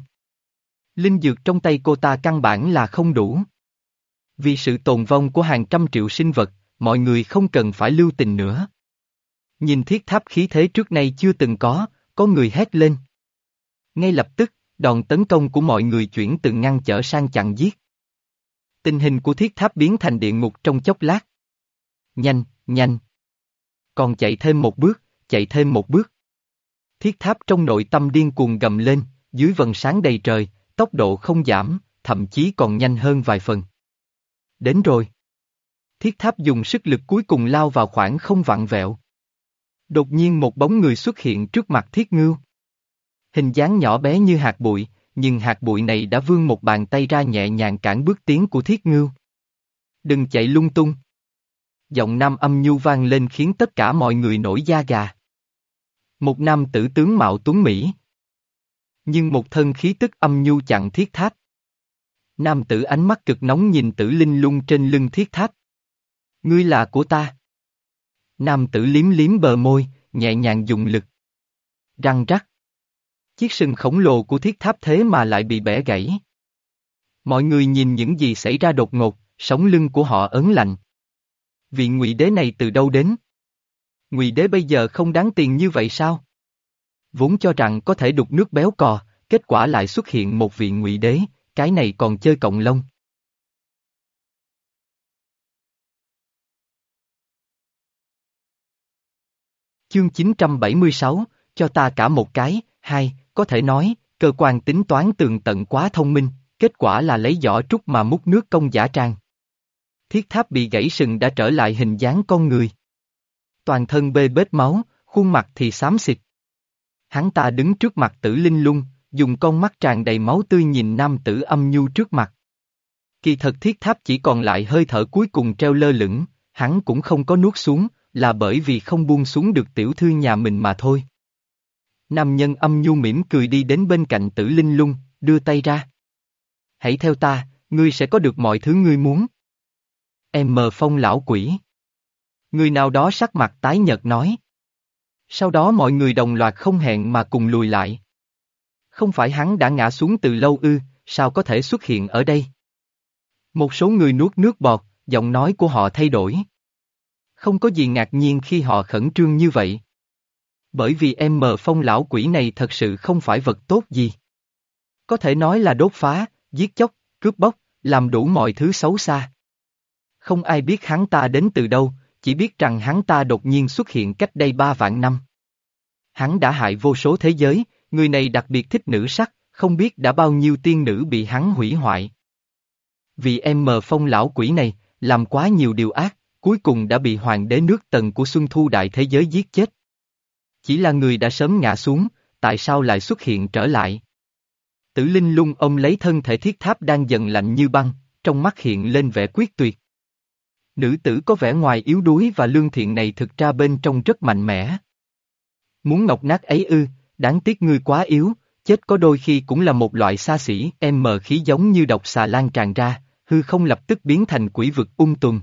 Linh dược trong tay cô ta căn bản là không đủ. Vì sự tồn vong của hàng trăm triệu sinh vật, mọi người không cần phải lưu tình nữa. Nhìn thiết tháp khí thế trước nay chưa từng có, có người hét lên. Ngay lập tức, đòn tấn công của mọi người chuyển từ ngăn trở sang chặn giết. Tình hình của thiết tháp biến thành địa ngục trong chốc lát. Nhanh, nhanh. Còn chạy thêm một bước, chạy thêm một bước. Thiết tháp trong nội tâm điên cuồng gầm lên, dưới vần sáng đầy trời, tốc độ không giảm, thậm chí còn nhanh hơn vài phần. Đến rồi. Thiết tháp dùng sức lực cuối cùng lao vào khoảng không vặn vẹo. Đột nhiên một bóng người xuất hiện trước mặt thiết ngưu. Hình dáng nhỏ bé như hạt bụi, nhưng hạt bụi này đã vươn một bàn tay ra nhẹ nhàng cản bước tiến của thiết ngưu. Đừng chạy lung tung. Giọng nam âm nhu vang lên khiến tất cả mọi người nổi da gà. Một nam tử tướng mạo tuấn Mỹ. Nhưng một thân khí tức âm nhu chặn thiết tháp. Nam tử ánh mắt cực nóng nhìn tử linh lung trên lưng thiết tháp. Ngươi là của ta. Nam tử liếm liếm bờ môi, nhẹ nhàng dùng lực. Răng rắc. Chiếc sừng khổng lồ của thiết tháp thế mà lại bị bẻ gãy. Mọi người nhìn những gì xảy ra đột ngột, sống lưng của họ ấn lạnh. Vị ngụy đế này từ đâu đến? Ngụy đế bây giờ không đáng tiền như vậy sao? Vốn cho rằng có thể đục nước béo cò, kết quả lại xuất hiện một vị ngụy đế, cái này còn chơi cộng lông. Chương 976, cho ta cả một cái, hai, có thể nói, cơ quan tính toán tường tận quá thông minh, kết quả là lấy giỏ trúc mà múc nước công giả trang. Thiết tháp bị gãy sừng đã trở lại hình dáng con người. Toàn thân bê bết máu, khuôn mặt thì xám xịt. Hắn ta đứng trước mặt tử linh lung, dùng con mắt tràn đầy máu tươi nhìn nam tử âm nhu trước mặt. Kỳ thật thiết tháp chỉ còn lại hơi thở cuối cùng treo lơ lửng, hắn cũng không có nuốt xuống, là bởi vì không buông xuống được tiểu thư nhà mình mà thôi. Nam nhân âm nhu mỉm cười đi đến bên cạnh tử linh lung, đưa tay ra. Hãy theo ta, ngươi sẽ có được mọi thứ ngươi muốn. Em mờ phong lão quỷ. Người nào đó sắc mặt tái nhợt nói. Sau đó mọi người đồng loạt không hẹn mà cùng lùi lại. Không phải hắn đã ngã xuống từ lâu ư, sao có thể xuất hiện ở đây? Một số người nuốt nước bọt, giọng nói của họ thay đổi. Không có gì ngạc nhiên khi họ khẩn trương như vậy. Bởi vì em mờ phong lão quỷ này thật sự không phải vật tốt gì. Có thể nói là đốt phá, giết chóc, cướp bóc, làm đủ mọi thứ xấu xa. Không ai biết hắn ta đến từ đâu, chỉ biết rằng hắn ta đột nhiên xuất hiện cách đây ba vạn năm. Hắn đã hại vô số thế giới, người này đặc biệt thích nữ sắc, không biết đã bao nhiêu tiên nữ bị hắn hủy hoại. Vì em mờ phong lão quỷ này, làm quá nhiều điều ác, cuối cùng đã bị hoàng đế nước tần của Xuân Thu Đại Thế Giới giết chết. Chỉ là người đã sớm ngã xuống, tại sao lại xuất hiện trở lại? Tử Linh lung ông lấy thân thể thiết tháp đang dần lạnh như băng, trong mắt hiện lên vẻ quyết tuyệt. Nữ tử có vẻ ngoài yếu đuối và lương thiện này thực ra bên trong rất mạnh mẽ. Muốn ngọc nát ấy ư, đáng tiếc ngươi quá yếu, chết có đôi khi cũng là một loại xa xỉ, em mờ khí giống như độc xà lan tràn ra, hư không lập tức biến thành quỷ vực ung tùm.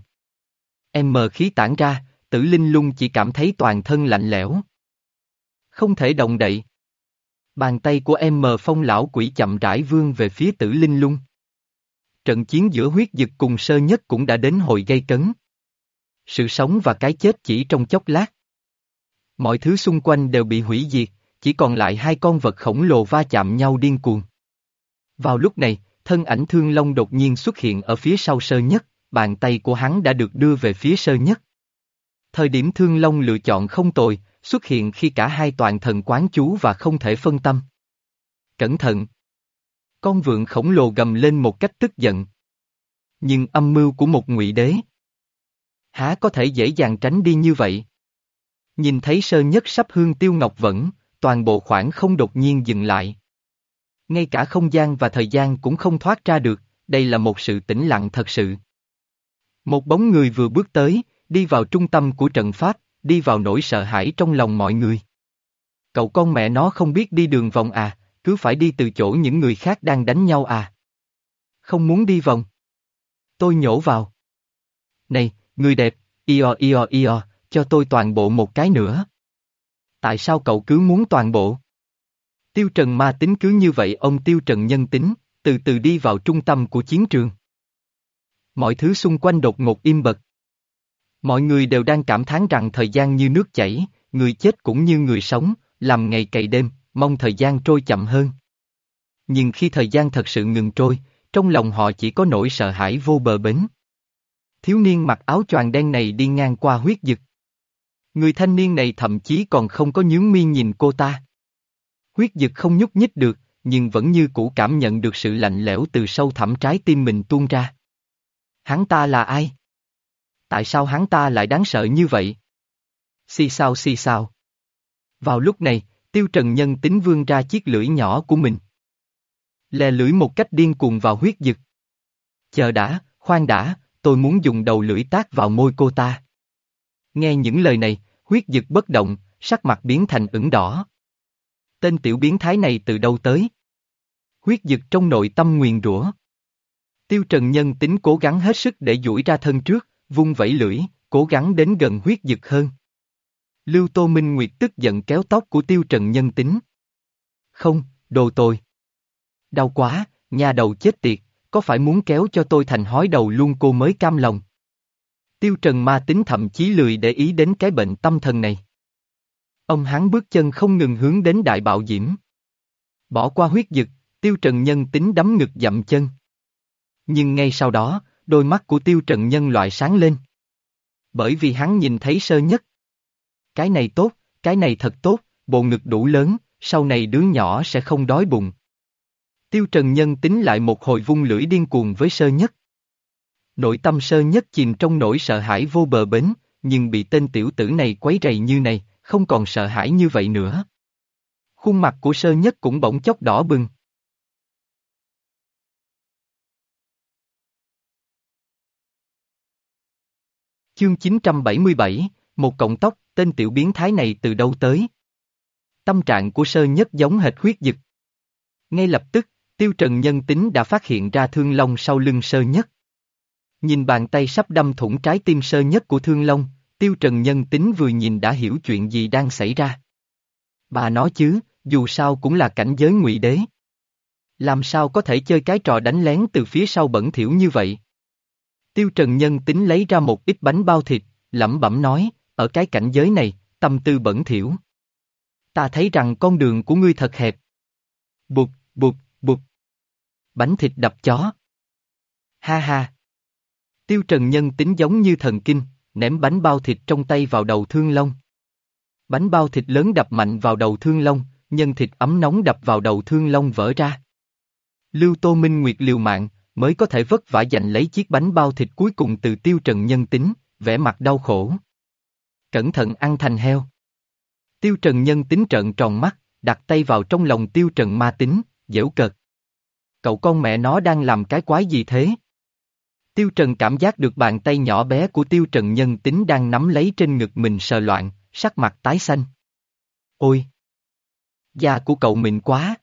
Em mờ khí tản ra, tử linh lung chỉ cảm thấy toàn thân lạnh lẽo. Không thể động đậy. Bàn tay của em mờ phong lão quỷ chậm rãi vươn về phía tử linh lung. Trận chiến giữa huyết dực cùng sơ nhất cũng đã đến hồi gây cấn. Sự sống và cái chết chỉ trong chốc lát. Mọi thứ xung quanh đều bị hủy diệt, chỉ còn lại hai con vật khổng lồ va chạm nhau điên cuồng. Vào lúc này, thân ảnh thương long đột nhiên xuất hiện ở phía sau sơ nhất, bàn tay của hắn đã được đưa về phía sơ nhất. Thời điểm thương long lựa chọn không tồi, xuất hiện khi cả hai toàn thần quán chú và không thể phân tâm. Cẩn thận! Con vượn khổng lồ gầm lên một cách tức giận. Nhưng âm mưu của một ngụy đế. Há có thể dễ dàng tránh đi như vậy? Nhìn thấy sơ nhất sắp hương tiêu ngọc vẫn, toàn bộ khoảng không đột nhiên dừng lại. Ngay cả không gian và thời gian cũng không thoát ra được, đây là một sự tĩnh lặng thật sự. Một bóng người vừa bước tới, đi vào trung tâm của trận pháp, đi vào nỗi sợ hãi trong lòng mọi người. Cậu con mẹ nó không biết đi đường vòng à, cứ phải đi từ chỗ những người khác đang đánh nhau à. Không muốn đi vòng. Tôi nhổ vào. Này, người đẹp, io io io, cho tôi toàn bộ một cái nữa. Tại sao cậu cứ muốn toàn bộ? Tiêu Trần ma tính cứ như vậy ông Tiêu Trần nhân tính, từ từ đi vào trung tâm của chiến trường. Mọi thứ xung quanh đột ngột im bật. Mọi người đều đang cảm thán rằng thời gian như nước chảy, người chết cũng như người sống, làm ngày cày đêm, mong thời gian trôi chậm hơn. Nhưng khi thời gian thật sự ngừng trôi, trong lòng họ chỉ có nỗi sợ hãi vô bờ bến. Thiếu niên mặc áo choàng đen này đi ngang qua huyết dực. Người thanh niên này thậm chí còn không có nhướng mi nhìn cô ta. Huyết dực không nhúc nhích được, nhưng vẫn như cũ cảm nhận được sự lạnh lẽo từ sâu thẳm trái tim mình tuôn ra. Hắn ta là ai? Tại sao hắn ta lại đáng sợ như vậy? Xì sao xì sao. Vào lúc này, tiêu trần nhân tính vương ra chiếc lưỡi nhỏ của mình. Lè lưỡi một cách điên cuồng vào huyết dực. Chờ đã, khoan đã, tôi muốn dùng đầu lưỡi tác vào môi cô ta. Nghe những lời này, huyết dực bất động, sắc mặt biến thành ửng đỏ. Tên tiểu biến thái này từ đâu tới? Huyết dực trong nội tâm nguyền rủa. Tiêu Trần Nhân tính cố gắng hết sức để duỗi ra thân trước, vung vẩy lưỡi, cố gắng đến gần huyết dực hơn. Lưu Tô Minh Nguyệt tức giận kéo tóc của Tiêu Trần Nhân tính. Không, đồ tôi. Đau quá, nhà đầu chết tiệt, có phải muốn kéo cho tôi thành hói đầu luôn cô mới cam lòng. Tiêu Trần ma tính thậm chí lười để ý đến cái bệnh tâm thần này. Ông hắn bước chân không ngừng hướng đến đại bạo diễm. Bỏ qua huyết dực, Tiêu Trần Nhân tính đấm ngực dậm chân. Nhưng ngay sau đó, đôi mắt của Tiêu Trần Nhân loại sáng lên. Bởi vì hắn nhìn thấy sơ nhất. Cái này tốt, cái này thật tốt, bộ ngực đủ lớn, sau này đứa nhỏ sẽ không đói bụng. Tiêu Trần Nhân tính lại một hồi vung lưỡi điên cuồng với sơ nhất. Nội tâm sơ nhất chìm trong nỗi sợ hãi vô bờ bến, nhưng bị tên tiểu tử này quấy rầy như này, không còn sợ hãi như vậy nữa. Khuôn mặt của sơ nhất cũng bỗng chốc đỏ bừng. Chương 977, một cộng tóc, tên tiểu biến thái này từ đâu tới? Tâm trạng của sơ nhất giống hệt huyết dực. Ngay lập tức, tiêu trần nhân tính đã phát hiện ra thương long sau lưng sơ nhất. Nhìn bàn tay sắp đâm thủng trái tim sơ nhất của thương long, tiêu trần nhân tính vừa nhìn đã hiểu chuyện gì đang xảy ra. Bà nói chứ, dù sao cũng là cảnh giới ngụy đế. Làm sao có thể chơi cái trò đánh lén từ phía sau bẩn thỉu như vậy? Tiêu Trần Nhân tính lấy ra một ít bánh bao thịt, lẩm bẩm nói, ở cái cảnh giới này, tâm tư bẩn thỉu. Ta thấy rằng con đường của ngươi thật hẹp. Bụt, bụt, bụt. Bánh thịt đập chó. Ha ha. Tiêu Trần Nhân tính giống như thần kinh, ném bánh bao thịt trong tay vào đầu thương long. Bánh bao thịt lớn đập mạnh vào đầu thương long, nhân thịt ấm nóng đập vào đầu thương long vỡ ra. Lưu Tô Minh Nguyệt liều mạng, mới có thể vất vả giành lấy chiếc bánh bao thịt cuối cùng từ tiêu trần nhân tính, vẻ mặt đau khổ. Cẩn thận ăn thành heo. Tiêu trần nhân tính trợn tròn mắt, đặt tay vào trong lòng tiêu trần ma tính, dễu cợt. Cậu con mẹ nó đang làm cái quái gì thế? Tiêu trần cảm giác được bàn tay nhỏ bé của tiêu trần nhân tính đang nắm lấy trên ngực mình sờ loạn, sắc mặt tái xanh. Ôi! Da của cậu mịn quá!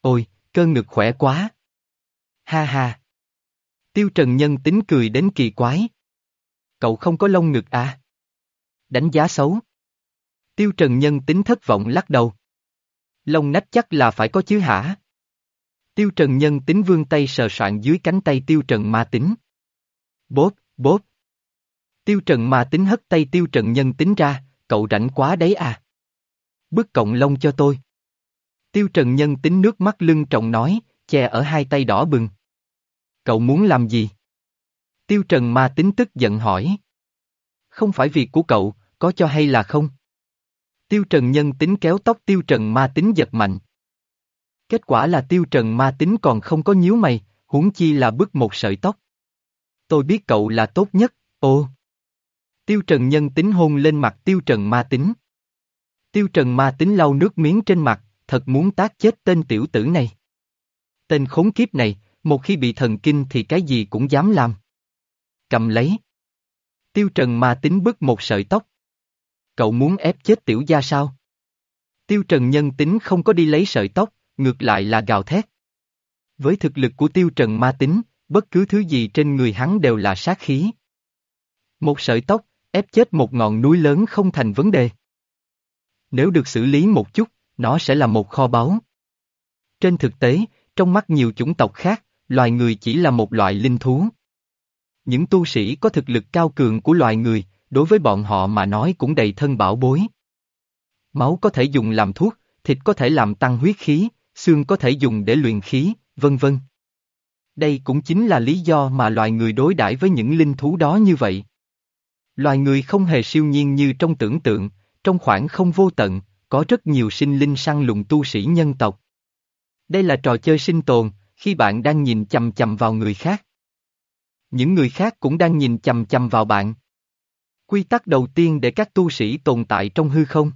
Ôi, cơ ngực khỏe quá! Ha ha. Tiêu Trần Nhân tính cười đến kỳ quái. Cậu không có lông ngực à? Đánh giá xấu. Tiêu Trần Nhân tính thất vọng lắc đầu. Lông nách chắc là phải có chứ hả? Tiêu Trần Nhân tính vương tay sờ soạn dưới cánh tay Tiêu Trần Ma tính. Bốp, bốp. Tiêu Trần Ma tính hất tay Tiêu Trần Nhân tính ra, cậu rảnh quá đấy à? Bức cộng lông cho tôi. Tiêu Trần Nhân tính nước mắt lưng trọng nói, che ở hai tay đỏ bừng. Cậu muốn làm gì? Tiêu Trần ma tính tức giận hỏi. Không phải việc của cậu, có cho hay là không? Tiêu Trần nhân tính kéo tóc Tiêu Trần ma tính giật mạnh. Kết quả là Tiêu Trần ma tính còn không có nhíu mày, huống chi là bứt một sợi tóc. Tôi biết cậu là tốt nhất, ô. Tiêu Trần nhân tính hôn lên mặt Tiêu Trần ma tính. Tiêu Trần ma tính lau nước miếng trên mặt, thật muốn tác chết tên tiểu tử này. Tên khốn kiếp này, một khi bị thần kinh thì cái gì cũng dám làm. Cầm lấy. Tiêu Trần ma tính bức một sợi tóc. Cậu muốn ép chết tiểu gia sao? Tiêu Trần nhân tính không có đi lấy sợi tóc, ngược lại là gào thét. Với thực lực của Tiêu Trần ma tính, bất cứ thứ gì trên người hắn đều là sát khí. Một sợi tóc, ép chết một ngọn núi lớn không thành vấn đề. Nếu được xử lý một chút, nó sẽ là một kho báu. Trên thực tế, trong mắt nhiều chủng tộc khác, loài người chỉ là một loại linh thú. Những tu sĩ có thực lực cao cường của loài người, đối với bọn họ mà nói cũng đầy thân bảo bối. máu có thể dùng làm thuốc, thịt có thể làm tăng huyết khí, xương có thể dùng để luyện khí, vân vân. Đây cũng chính là lý do mà loài người đối đãi với những linh thú đó như vậy. Loài người không hề siêu nhiên như trong tưởng tượng, trong khoảng không vô tận, có rất nhiều sinh linh săn lùng tu sĩ nhân tộc. Đây là trò chơi sinh tồn, khi bạn đang nhìn chầm chầm vào người khác. Những người khác cũng đang nhìn chầm chầm vào bạn. Quy tắc đầu tiên để các tu sĩ tồn tại trong hư không.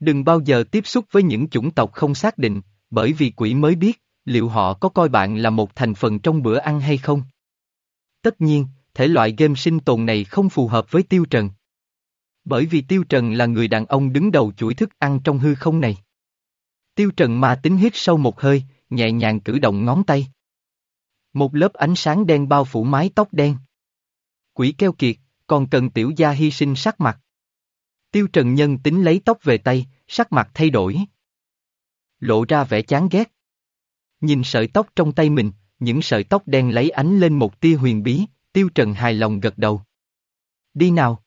Đừng bao giờ tiếp xúc với những chủng tộc không xác định, bởi vì quỷ mới biết, liệu họ có coi bạn là một thành phần trong bữa ăn hay không. Tất nhiên, thể loại game sinh tồn này không phù hợp với Tiêu Trần. Bởi vì Tiêu Trần là người đàn ông đứng đầu chuỗi thức ăn trong hư không này. Tiêu Trần mà tính hít sâu một hơi, nhẹ nhàng cử động ngón tay. Một lớp ánh sáng đen bao phủ mái tóc đen. Quỷ keo kiệt, còn cần tiểu gia hy sinh sắc mặt. Tiêu Trần nhân tính lấy tóc về tay, sắc mặt thay đổi. Lộ ra vẻ chán ghét. Nhìn sợi tóc trong tay mình, những sợi tóc đen lấy ánh lên một tia huyền bí, Tiêu Trần hài lòng gật đầu. Đi nào.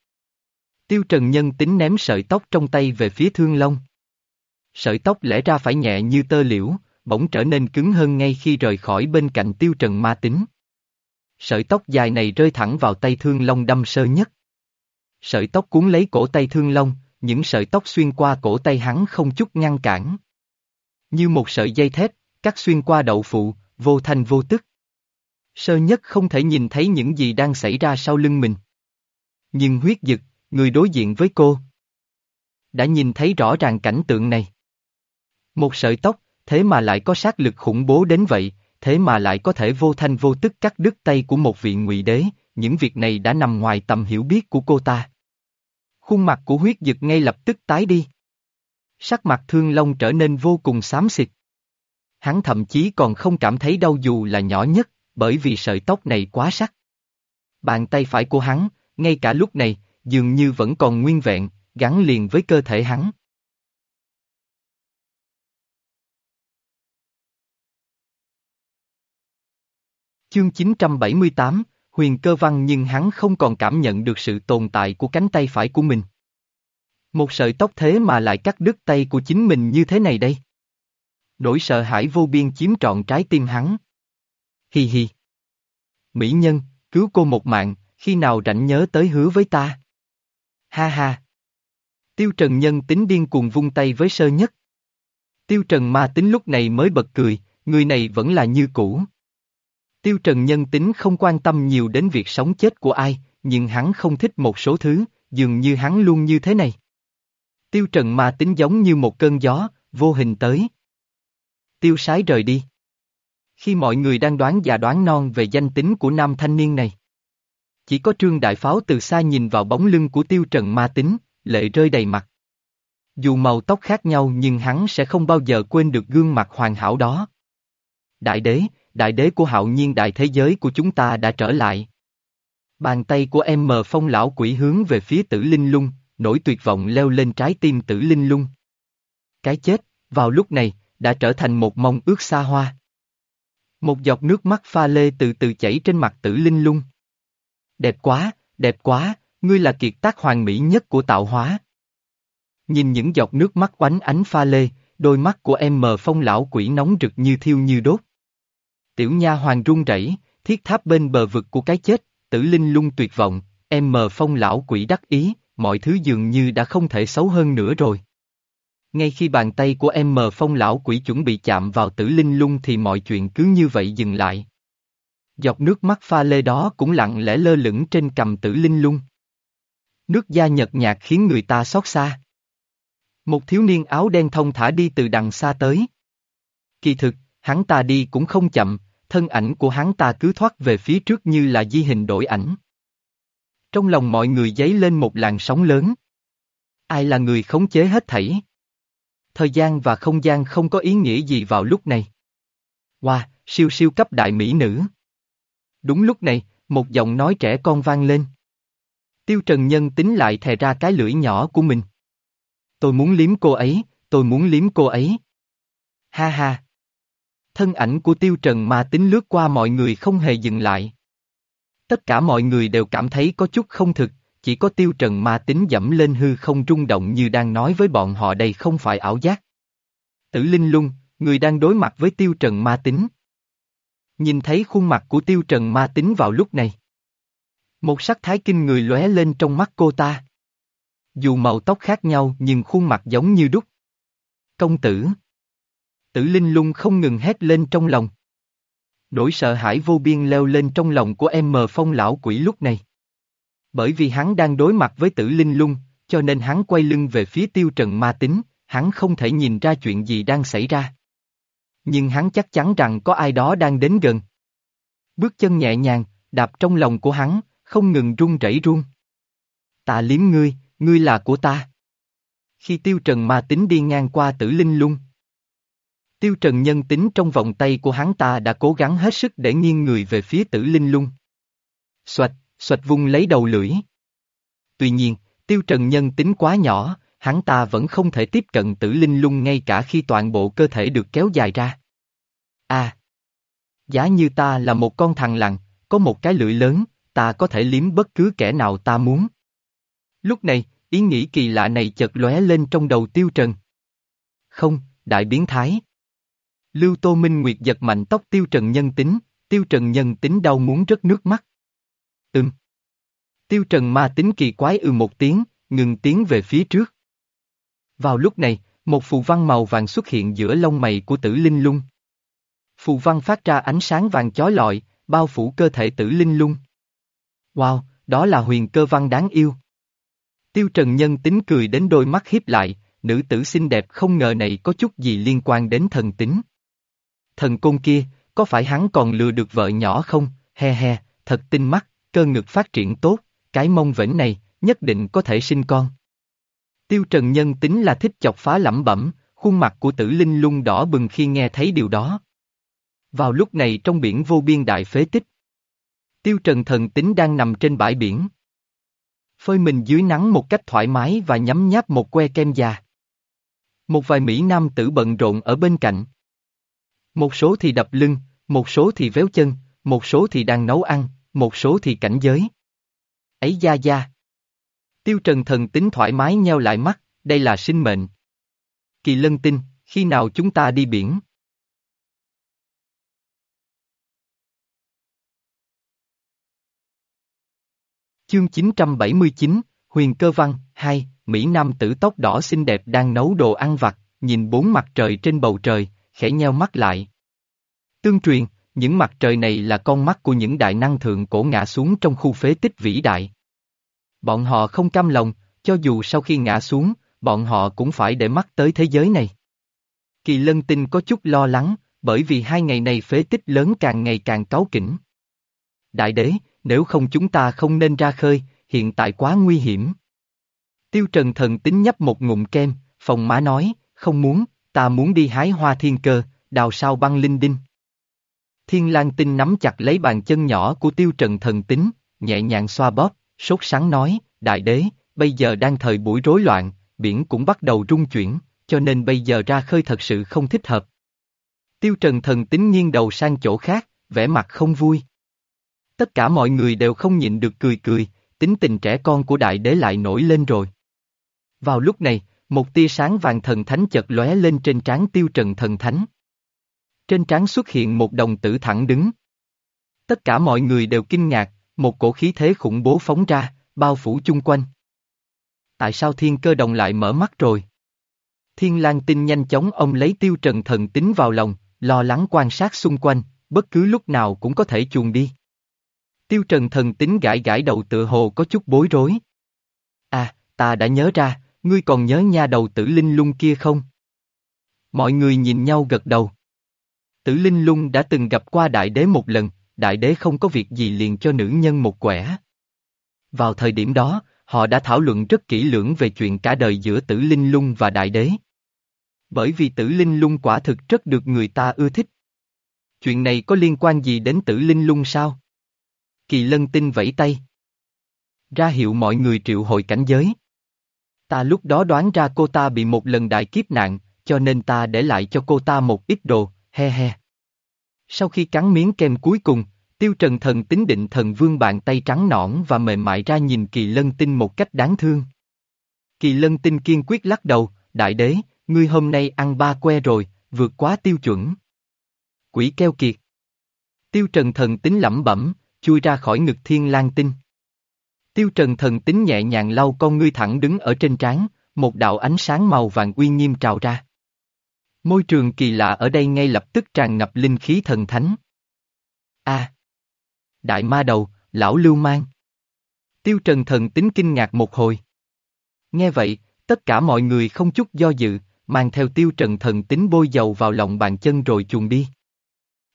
Tiêu Trần nhân tính ném sợi tóc trong tay về phía Thương Long. Sợi tóc lẽ ra phải nhẹ như tơ liễu, bỗng trở nên cứng hơn ngay khi rời khỏi bên cạnh Tiêu Trần ma tính. Sợi tóc dài này rơi thẳng vào tay Thương Long đâm sơ nhất. Sợi tóc cuốn lấy cổ tay Thương Long, những sợi tóc xuyên qua cổ tay hắn không chút ngăn cản. Như một sợi dây thép, cắt xuyên qua đậu phụ, vô thanh vô tức. Sơ nhất không thể nhìn thấy những gì đang xảy ra sau lưng mình. Nhưng huyết dực, người đối diện với cô. Đã nhìn thấy rõ ràng cảnh tượng này. Một sợi tóc, thế mà lại có sát lực khủng bố đến vậy, thế mà lại có thể vô thanh vô tức cắt đứt tay của một vị ngụy đế, những việc này đã nằm ngoài tầm hiểu biết của cô ta. Khuôn mặt của huyết dực ngay lập tức tái đi. Sắc mặt thương long trở nên vô cùng xám xịt. Hắn thậm chí còn không cảm thấy đau dù là nhỏ nhất, bởi vì sợi tóc này quá sắc. Bàn tay phải của hắn, ngay cả lúc này, dường như vẫn còn nguyên vẹn, gắn liền với cơ thể hắn. Chương 978, huyền cơ văn nhưng hắn không còn cảm nhận được sự tồn tại của cánh tay phải của mình. Một sợi tóc thế mà lại cắt đứt tay của chính mình như thế này đây. Nỗi sợ hãi vô biên chiếm trọn trái tim hắn. Hi hi. Mỹ nhân, cứu cô một mạng, khi nào rảnh nhớ tới hứa với ta. Ha ha. Tiêu Trần Nhân tính điên cuồng vung tay với sơ nhất. Tiêu Trần ma tính lúc này mới bật cười, người này vẫn là như cũ. Tiêu Trần Nhân tính không quan tâm nhiều đến việc sống chết của ai, nhưng hắn không thích một số thứ, dường như hắn luôn như thế này. Tiêu Trần ma tính giống như một cơn gió, vô hình tới. Tiêu sái rời đi. Khi mọi người đang đoán và đoán non về danh tính của nam thanh niên này. Chỉ có Trương Đại Pháo từ xa nhìn vào bóng lưng của Tiêu Trần ma tính, lệ rơi đầy mặt. Dù màu tóc khác nhau nhưng hắn sẽ không bao giờ quên được gương mặt hoàn hảo đó. Đại đế, đại đế của hạo nhiên đại thế giới của chúng ta đã trở lại. Bàn tay của em mờ phong lão quỷ hướng về phía tử linh lung, nỗi tuyệt vọng leo lên trái tim tử linh lung. Cái chết, vào lúc này, đã trở thành một mong ước xa hoa. Một giọt nước mắt pha lê từ từ chảy trên mặt tử linh lung. Đẹp quá, đẹp quá, ngươi là kiệt tác hoàn mỹ nhất của tạo hóa. Nhìn những giọt nước mắt oánh ánh pha lê, đôi mắt của em mờ phong lão quỷ nóng rực như thiêu như đốt. Tiểu nha hoàng run rẩy, thiết tháp bên bờ vực của cái chết, tử linh lung tuyệt vọng, em mờ phong lão quỷ đắc ý, mọi thứ dường như đã không thể xấu hơn nữa rồi. Ngay khi bàn tay của em mờ phong lão quỷ chuẩn bị chạm vào tử linh lung thì mọi chuyện cứ như vậy dừng lại. Dọc nước mắt pha lê đó cũng lặng lẽ lơ lửng trên cầm tử linh lung. Nước da nhợt nhạt khiến người ta xót xa. Một thiếu niên áo đen thông thả đi từ đằng xa tới. Kỳ thực, hắn ta đi cũng không chậm, thân ảnh của hắn ta cứ thoát về phía trước như là di hình đổi ảnh. Trong lòng mọi người dấy lên một làn sóng lớn. Ai là người khống chế hết thảy? Thời gian và không gian không có ý nghĩa gì vào lúc này. Wow, siêu siêu cấp đại mỹ nữ. Đúng lúc này, một giọng nói trẻ con vang lên. Tiêu Trần Nhân tính lại thè ra cái lưỡi nhỏ của mình. Tôi muốn liếm cô ấy, tôi muốn liếm cô ấy. Ha ha. Thân ảnh của Tiêu Trần mà tính lướt qua mọi người không hề dừng lại. Tất cả mọi người đều cảm thấy có chút không thực, chỉ có tiêu trần ma tính dẫm lên hư không rung động như đang nói với bọn họ đây không phải ảo giác. Tử Linh Lung, người đang đối mặt với tiêu trần ma tính. Nhìn thấy khuôn mặt của tiêu trần ma tính vào lúc này. Một sắc thái kinh người lóe lên trong mắt cô ta. Dù màu tóc khác nhau nhưng khuôn mặt giống như đúc. Công tử. Tử Linh Lung không ngừng hét lên trong lòng. Nỗi sợ hãi vô biên leo lên trong lòng của em mờ phong lão quỷ lúc này. Bởi vì hắn đang đối mặt với tử linh lung, cho nên hắn quay lưng về phía tiêu trần ma tính, hắn không thể nhìn ra chuyện gì đang xảy ra. Nhưng hắn chắc chắn rằng có ai đó đang đến gần. Bước chân nhẹ nhàng, đạp trong lòng của hắn, không ngừng run rẩy run. Ta liếm ngươi, ngươi là của ta. Khi tiêu trần ma tính đi ngang qua tử linh lung. Tiêu trần nhân tính trong vòng tay của hắn ta đã cố gắng hết sức để nghiêng người về phía tử linh lung. Xoạch, xoạch vung lấy đầu lưỡi. Tuy nhiên, tiêu trần nhân tính quá nhỏ, hắn ta vẫn không thể tiếp cận tử linh lung ngay cả khi toàn bộ cơ thể được kéo dài ra. À! Giá như ta là một con thằng lằn, có một cái lưỡi lớn, ta có thể liếm bất cứ kẻ nào ta muốn. Lúc này, ý nghĩ kỳ lạ này chợt lóe lên trong đầu tiêu trần. Không, đại biến thái. Lưu Tô Minh Nguyệt giật mạnh tóc tiêu trần nhân tính, tiêu trần nhân tính đau muốn rớt nước mắt. Ừm. Tiêu trần ma tính kỳ quái ừ một tiếng, ngừng tiến về phía trước. Vào lúc này, một phù văn màu vàng xuất hiện giữa lông mày của tử linh lung. Phù văn phát ra ánh sáng vàng chói lọi, bao phủ cơ thể tử linh lung. Wow, đó là huyền cơ văn đáng yêu. Tiêu trần nhân tính cười đến đôi mắt hiếp lại, nữ tử xinh đẹp không ngờ này có chút gì liên quan đến thần tính. Thần côn kia, có phải hắn còn lừa được vợ nhỏ không, he he, thật tinh mắt, cơ ngực phát triển tốt, cái mông vĩnh này, nhất định có thể sinh con. Tiêu Trần Nhân tính là thích chọc phá lẩm bẩm, khuôn mặt của tử linh lung đỏ bừng khi nghe thấy điều đó. Vào lúc này trong biển vô biên đại phế tích. Tiêu Trần thần tính đang nằm trên bãi biển. Phơi mình dưới nắng một cách thoải mái và nhấm nháp một que kem già. Một vài Mỹ Nam tử bận rộn ở bên cạnh. Một số thì đập lưng, một số thì véo chân, một số thì đang nấu ăn, một số thì cảnh giới. Ấy da da. Tiêu Trần thần tính thoải mái nheo lại mắt, đây là sinh mệnh. Kỳ lân tinh, khi nào chúng ta đi biển? Chương 979, Huyền Cơ Văn, 2, Mỹ Nam tử tóc đỏ xinh đẹp đang nấu đồ ăn vặt, nhìn bốn mặt trời trên bầu trời, khẽ nheo mắt lại. Tương truyền, những mặt trời này là con mắt của những đại năng thượng cổ ngã xuống trong khu phế tích vĩ đại. Bọn họ không cam lòng, cho dù sau khi ngã xuống, bọn họ cũng phải để mắt tới thế giới này. Kỳ lân tinh có chút lo lắng, bởi vì hai ngày này phế tích lớn càng ngày càng cáu kỉnh. Đại đế, nếu không chúng ta không nên ra khơi, hiện tại quá nguy hiểm. Tiêu Trần thần tính nhấp một ngụm kem, phòng má nói, không muốn, ta muốn đi hái hoa thiên cơ, đào sao băng linh đinh. Thiên lang tinh nắm chặt lấy bàn chân nhỏ của tiêu trần thần tính, nhẹ nhàng xoa bóp, sốt sáng nói, đại đế, bây giờ đang thời buổi rối loạn, biển cũng bắt đầu rung chuyển, cho nên bây giờ ra khơi thật sự không thích hợp. Tiêu trần thần tính nghiêng đầu sang chỗ khác, vẻ mặt không vui. Tất cả mọi người đều không nhịn được cười cười, tính tình trẻ con của đại đế lại nổi lên rồi. Vào lúc này, một tia sáng vàng thần thánh chợt lóe lên trên trán tiêu trần thần thánh. Trên trán xuất hiện một đồng tử thẳng đứng. Tất cả mọi người đều kinh ngạc, một cổ khí thế khủng bố phóng ra, bao phủ chung quanh. Tại sao thiên cơ đồng lại mở mắt rồi? Thiên lang tinh nhanh chóng ông lấy tiêu trần thần tính vào lòng, lo lắng quan sát xung quanh, bất cứ lúc nào cũng có thể chuồn đi. Tiêu trần thần tính gãi gãi đầu tựa hồ có chút bối rối. À, ta đã nhớ ra, ngươi còn nhớ nha đầu tử linh lung kia không? Mọi người nhìn nhau gật đầu. Tử Linh Lung đã từng gặp qua đại đế một lần, đại đế không có việc gì liền cho nữ nhân một quẻ. Vào thời điểm đó, họ đã thảo luận rất kỹ lưỡng về chuyện cả đời giữa Tử Linh Lung và đại đế. Bởi vì Tử Linh Lung quả thực rất được người ta ưa thích. Chuyện này có liên quan gì đến Tử Linh Lung sao? Kỳ Lân Tinh vẫy tay. Ra hiệu mọi người triệu hội cảnh giới. Ta lúc đó đoán ra cô ta bị một lần đại kiếp nạn, cho nên ta để lại cho cô ta một ít đồ, he he. Sau khi cắn miếng kem cuối cùng, Tiêu Trần thần tính định thần vương bàn tay trắng nõn và mềm mại ra nhìn kỳ lân tinh một cách đáng thương. Kỳ lân tinh kiên quyết lắc đầu, đại đế, ngươi hôm nay ăn ba que rồi, vượt quá tiêu chuẩn. Quỷ keo kiệt. Tiêu Trần thần tính lẩm bẩm, chui ra khỏi ngực thiên lang tinh. Tiêu Trần thần tính nhẹ nhàng lau con ngươi thẳng đứng ở trên trán, một đạo ánh sáng màu vàng uy nghiêm trào ra. Môi trường kỳ lạ ở đây ngay lập tức tràn ngập linh khí thần thánh. A. Đại ma đầu, lão lưu mang. Tiêu Trần thần tính kinh ngạc một hồi. Nghe vậy, tất cả mọi người không chút do dự, mang theo Tiêu Trần thần tính bôi dầu vào lòng bàn chân rồi chuồn đi.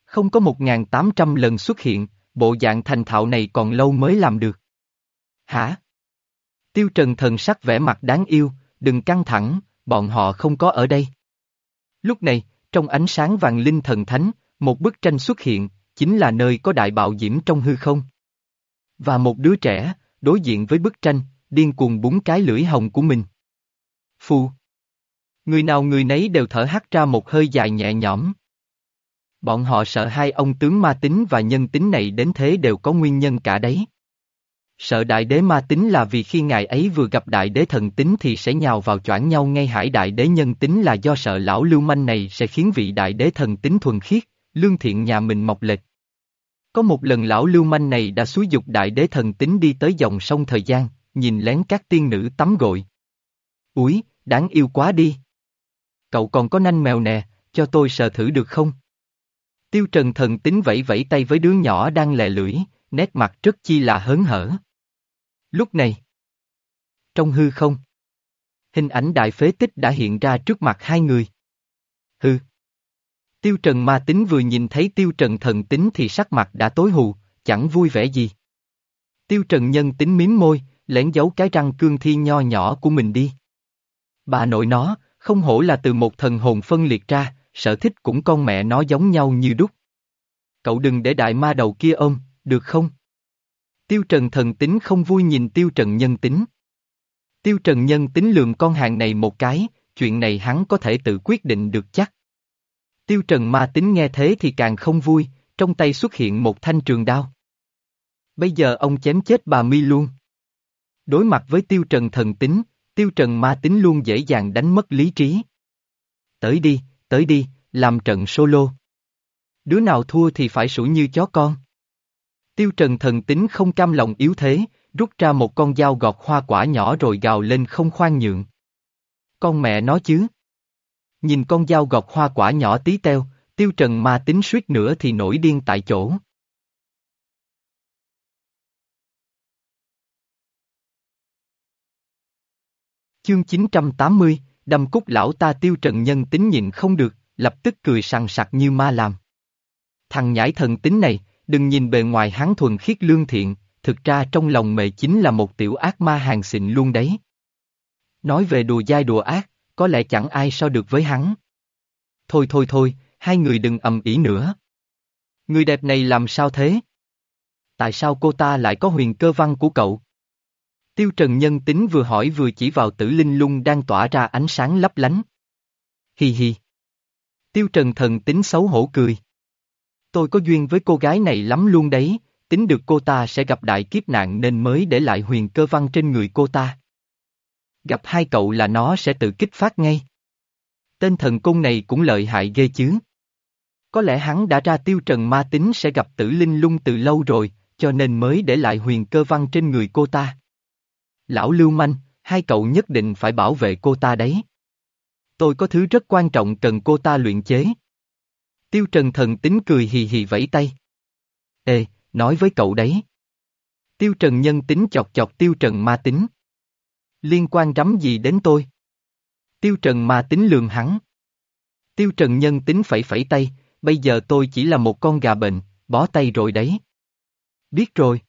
Không có 1.800 lần xuất hiện, bộ dạng thành thạo này còn lâu mới làm được. Hả? Tiêu Trần thần sắc vẻ mặt đáng yêu, đừng căng thẳng, bọn họ không có ở đây. Lúc này, trong ánh sáng vàng linh thần thánh, một bức tranh xuất hiện, chính là nơi có đại bạo diễm trong hư không. Và một đứa trẻ, đối diện với bức tranh, điên cuồng búng cái lưỡi hồng của mình. Phu. Người nào người nấy đều thở hắt ra một hơi dài nhẹ nhõm. Bọn họ sợ hai ông tướng ma tính và nhân tính này đến thế đều có nguyên nhân cả đấy. Sợ đại đế ma tính là vì khi ngài ấy vừa gặp đại đế thần tính thì sẽ nhào vào choảng nhau ngay hải đại đế nhân tính là do sợ lão lưu manh này sẽ khiến vị đại đế thần tính thuần khiết, lương thiện nhà mình mọc lệch. Có một lần lão lưu manh này đã xúi dục đại đế thần tính đi tới dòng sông thời gian, nhìn lén các tiên nữ tắm gội. Úi, đáng yêu quá đi. Cậu còn có nanh mèo nè, cho tôi sờ thử được không? Tiêu trần thần tính vẫy vẫy tay với đứa nhỏ đang lè lưỡi, nét mặt rất chi là hớn hở. Lúc này, trong hư không, hình ảnh đại phế tích đã hiện ra trước mặt hai người. Hư. Tiêu Trần ma tính vừa nhìn thấy Tiêu Trần thần tính thì sắc mặt đã tối hù, chẳng vui vẻ gì. Tiêu Trần nhân tính miếm môi, lén giấu cái răng cương thi nho nhỏ của mình đi. Bà nội nó, không hổ là từ một thần hồn phân liệt ra, sở thích cũng con mẹ nó giống nhau như đúc. Cậu đừng để đại ma đầu kia ôm, được không? Tiêu Trần thần tính không vui nhìn Tiêu Trần nhân tính. Tiêu Trần nhân tính lường con hàng này một cái, chuyện này hắn có thể tự quyết định được chắc. Tiêu Trần ma tính nghe thế thì càng không vui, trong tay xuất hiện một thanh trường đao. Bây giờ ông chém chết bà mi luôn. Đối mặt với Tiêu Trần thần tính, Tiêu Trần ma tính luôn dễ dàng đánh mất lý trí. Tới đi, tới đi, làm trận solo. Đứa nào thua thì phải sủi như chó con. Tiêu Trần thần tính không cam lòng yếu thế, rút ra một con dao gọt hoa quả nhỏ rồi gào lên không khoan nhượng. Con mẹ nó chứ. Nhìn con dao gọt hoa quả nhỏ tí teo, Tiêu Trần ma tính suýt nữa thì nổi điên tại chỗ. Chương 980, đâm cúc lão ta Tiêu Trần nhân tính nhịn không được, lập tức cười sằng sặc như ma làm. Thằng nhãi thần tính này, đừng nhìn bề ngoài hắn thuần khiết lương thiện, thực ra trong lòng mẹ chính là một tiểu ác ma hàng xịn luôn đấy. Nói về đùa dai đùa ác, có lẽ chẳng ai so được với hắn. Thôi thôi thôi, hai người đừng ầm ĩ nữa. Người đẹp này làm sao thế? Tại sao cô ta lại có huyền cơ văn của cậu? Tiêu Trần nhân tính vừa hỏi vừa chỉ vào tử linh lung đang tỏa ra ánh sáng lấp lánh. Hi hi. Tiêu Trần thần tính xấu hổ cười. Tôi có duyên với cô gái này lắm luôn đấy, tính được cô ta sẽ gặp đại kiếp nạn nên mới để lại huyền cơ văn trên người cô ta. Gặp hai cậu là nó sẽ tự kích phát ngay. Tên thần cung này cũng lợi hại ghê chứ. Có lẽ hắn đã ra tiêu trần ma tính sẽ gặp tử linh lung từ lâu rồi, cho nên mới để lại huyền cơ văn trên người cô ta. Lão Lưu Manh, hai cậu nhất định phải bảo vệ cô ta đấy. Tôi có thứ rất quan trọng cần cô ta luyện chế. Tiêu Trần thần tính cười hì hì vẫy tay. Ê, nói với cậu đấy. Tiêu Trần nhân tính chọc chọc Tiêu Trần ma tính. Liên quan rắm gì đến tôi? Tiêu Trần ma tính lường hắn. Tiêu Trần nhân tính phẩy phẩy tay, bây giờ tôi chỉ là một con gà bệnh, bó tay rồi đấy. Biết rồi.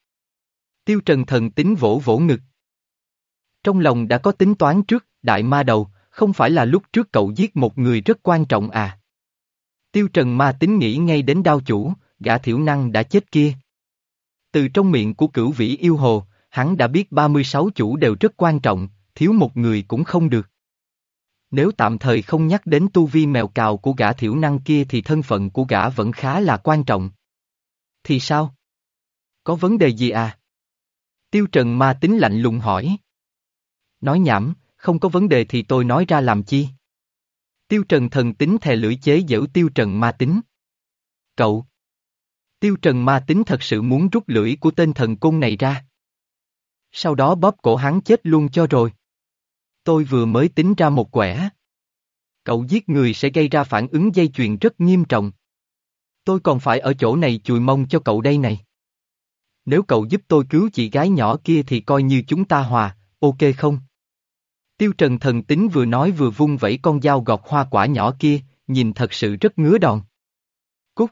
Tiêu Trần thần tính vỗ vỗ ngực. Trong lòng đã có tính toán trước, đại ma đầu, không phải là lúc trước cậu giết một người rất quan trọng à. Tiêu Trần ma tính nghĩ ngay đến đao chủ, gã thiểu năng đã chết kia. Từ trong miệng của cửu vĩ yêu hồ, hắn đã biết 36 chủ đều rất quan trọng, thiếu một người cũng không được. Nếu tạm thời không nhắc đến tu vi mèo cào của gã thiểu năng kia thì thân phận của gã vẫn khá là quan trọng. Thì sao? Có vấn đề gì à? Tiêu Trần ma tính lạnh lùng hỏi. Nói nhảm, không có vấn đề thì tôi nói ra làm chi? Tiêu Trần thần tính thè lưỡi chế giễu Tiêu Trần ma tính. Cậu! Tiêu Trần ma tính thật sự muốn rút lưỡi của tên thần cung này ra. Sau đó bóp cổ hắn chết luôn cho rồi. Tôi vừa mới tính ra một quẻ. Cậu giết người sẽ gây ra phản ứng dây chuyền rất nghiêm trọng. Tôi còn phải ở chỗ này chùi mông cho cậu đây này. Nếu cậu giúp tôi cứu chị gái nhỏ kia thì coi như chúng ta hòa, ok không? Tiêu Trần thần tính vừa nói vừa vung vẩy con dao gọt hoa quả nhỏ kia, nhìn thật sự rất ngứa đòn. Cút!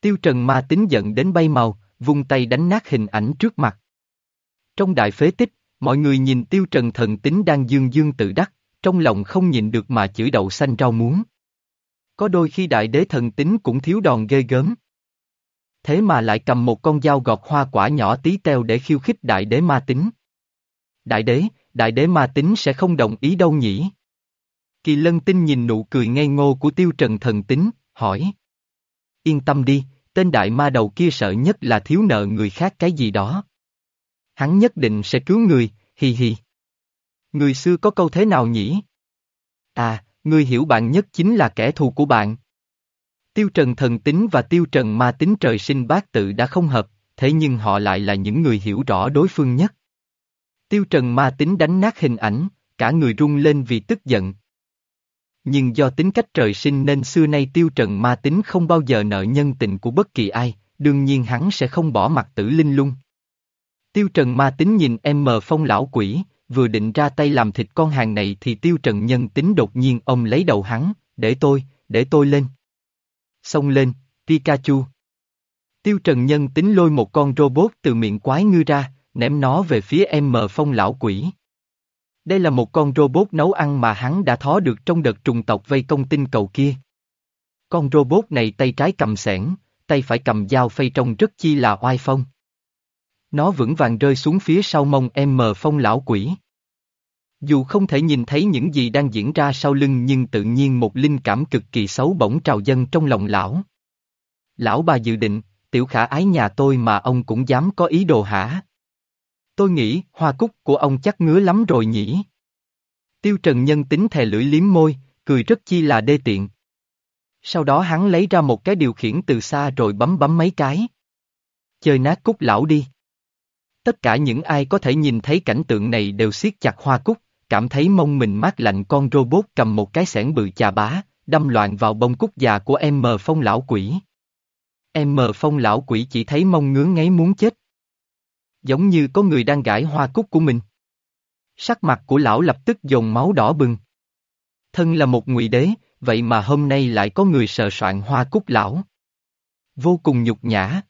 Tiêu Trần ma tính giận đến bay màu, vung tay đánh nát hình ảnh trước mặt. Trong đại phế tích, mọi người nhìn Tiêu Trần thần tính đang dương dương tự đắc, trong lòng không nhìn được mà chửi đậu xanh rau muống. Có đôi khi đại đế thần tính cũng thiếu đòn ghê gớm. Thế mà lại cầm một con dao gọt hoa quả nhỏ tí teo để khiêu khích đại đế ma tính. Đại đế, đại đế ma tính sẽ không đồng ý đâu nhỉ? Kỳ lân tinh nhìn nụ cười ngây ngô của tiêu trần thần tính, hỏi. Yên tâm đi, tên đại ma đầu kia sợ nhất là thiếu nợ người khác cái gì đó. Hắn nhất định sẽ cứu người, hì hì. Người xưa có câu thế nào nhỉ? À, người hiểu bạn nhất chính là kẻ thù của bạn. Tiêu Trần thần tính và Tiêu Trần ma tính trời sinh bát tự đã không hợp, thế nhưng họ lại là những người hiểu rõ đối phương nhất. Tiêu Trần ma tính đánh nát hình ảnh, cả người rung lên vì tức giận. Nhưng do tính cách trời sinh nên xưa nay Tiêu Trần ma tính không bao giờ nợ nhân tình của bất kỳ ai, đương nhiên hắn sẽ không bỏ mặt tử linh lung. Tiêu Trần ma tính nhìn em mờ phong lão quỷ, vừa định ra tay làm thịt con hàng này thì Tiêu Trần nhân tính đột nhiên ông lấy đầu hắn, để tôi, để tôi lên. Xông lên, Pikachu. Tiêu Trần nhân tính lôi một con robot từ miệng quái ngư ra, ném nó về phía em mờ phong lão quỷ. Đây là một con robot nấu ăn mà hắn đã thó được trong đợt trùng tộc vây công tinh cầu kia. Con robot này tay trái cầm sẻn, tay phải cầm dao phay trông rất chi là oai phong. Nó vững vàng rơi xuống phía sau mông em mờ phong lão quỷ. Dù không thể nhìn thấy những gì đang diễn ra sau lưng nhưng tự nhiên một linh cảm cực kỳ xấu bỗng trào dâng trong lòng lão. Lão bà dự định, tiểu khả ái nhà tôi mà ông cũng dám có ý đồ hả? Tôi nghĩ hoa cúc của ông chắc ngứa lắm rồi nhỉ? Tiêu Trần Nhân tính thè lưỡi liếm môi, cười rất chi là đê tiện. Sau đó hắn lấy ra một cái điều khiển từ xa rồi bấm bấm mấy cái. Chơi nát cúc lão đi. Tất cả những ai có thể nhìn thấy cảnh tượng này đều siết chặt hoa cúc, cảm thấy mông mình mát lạnh con robot cầm một cái sẻn bự chà bá, đâm loạn vào bông cúc già của em mờ phong lão quỷ. Em mờ phong lão quỷ chỉ thấy mông ngứa ngáy muốn chết. Giống như có người đang gãi hoa cúc của mình. Sắc mặt của lão lập tức dồn máu đỏ bừng. Thân là một ngụy đế, vậy mà hôm nay lại có người sờ soạn hoa cúc lão. Vô cùng nhục nhã.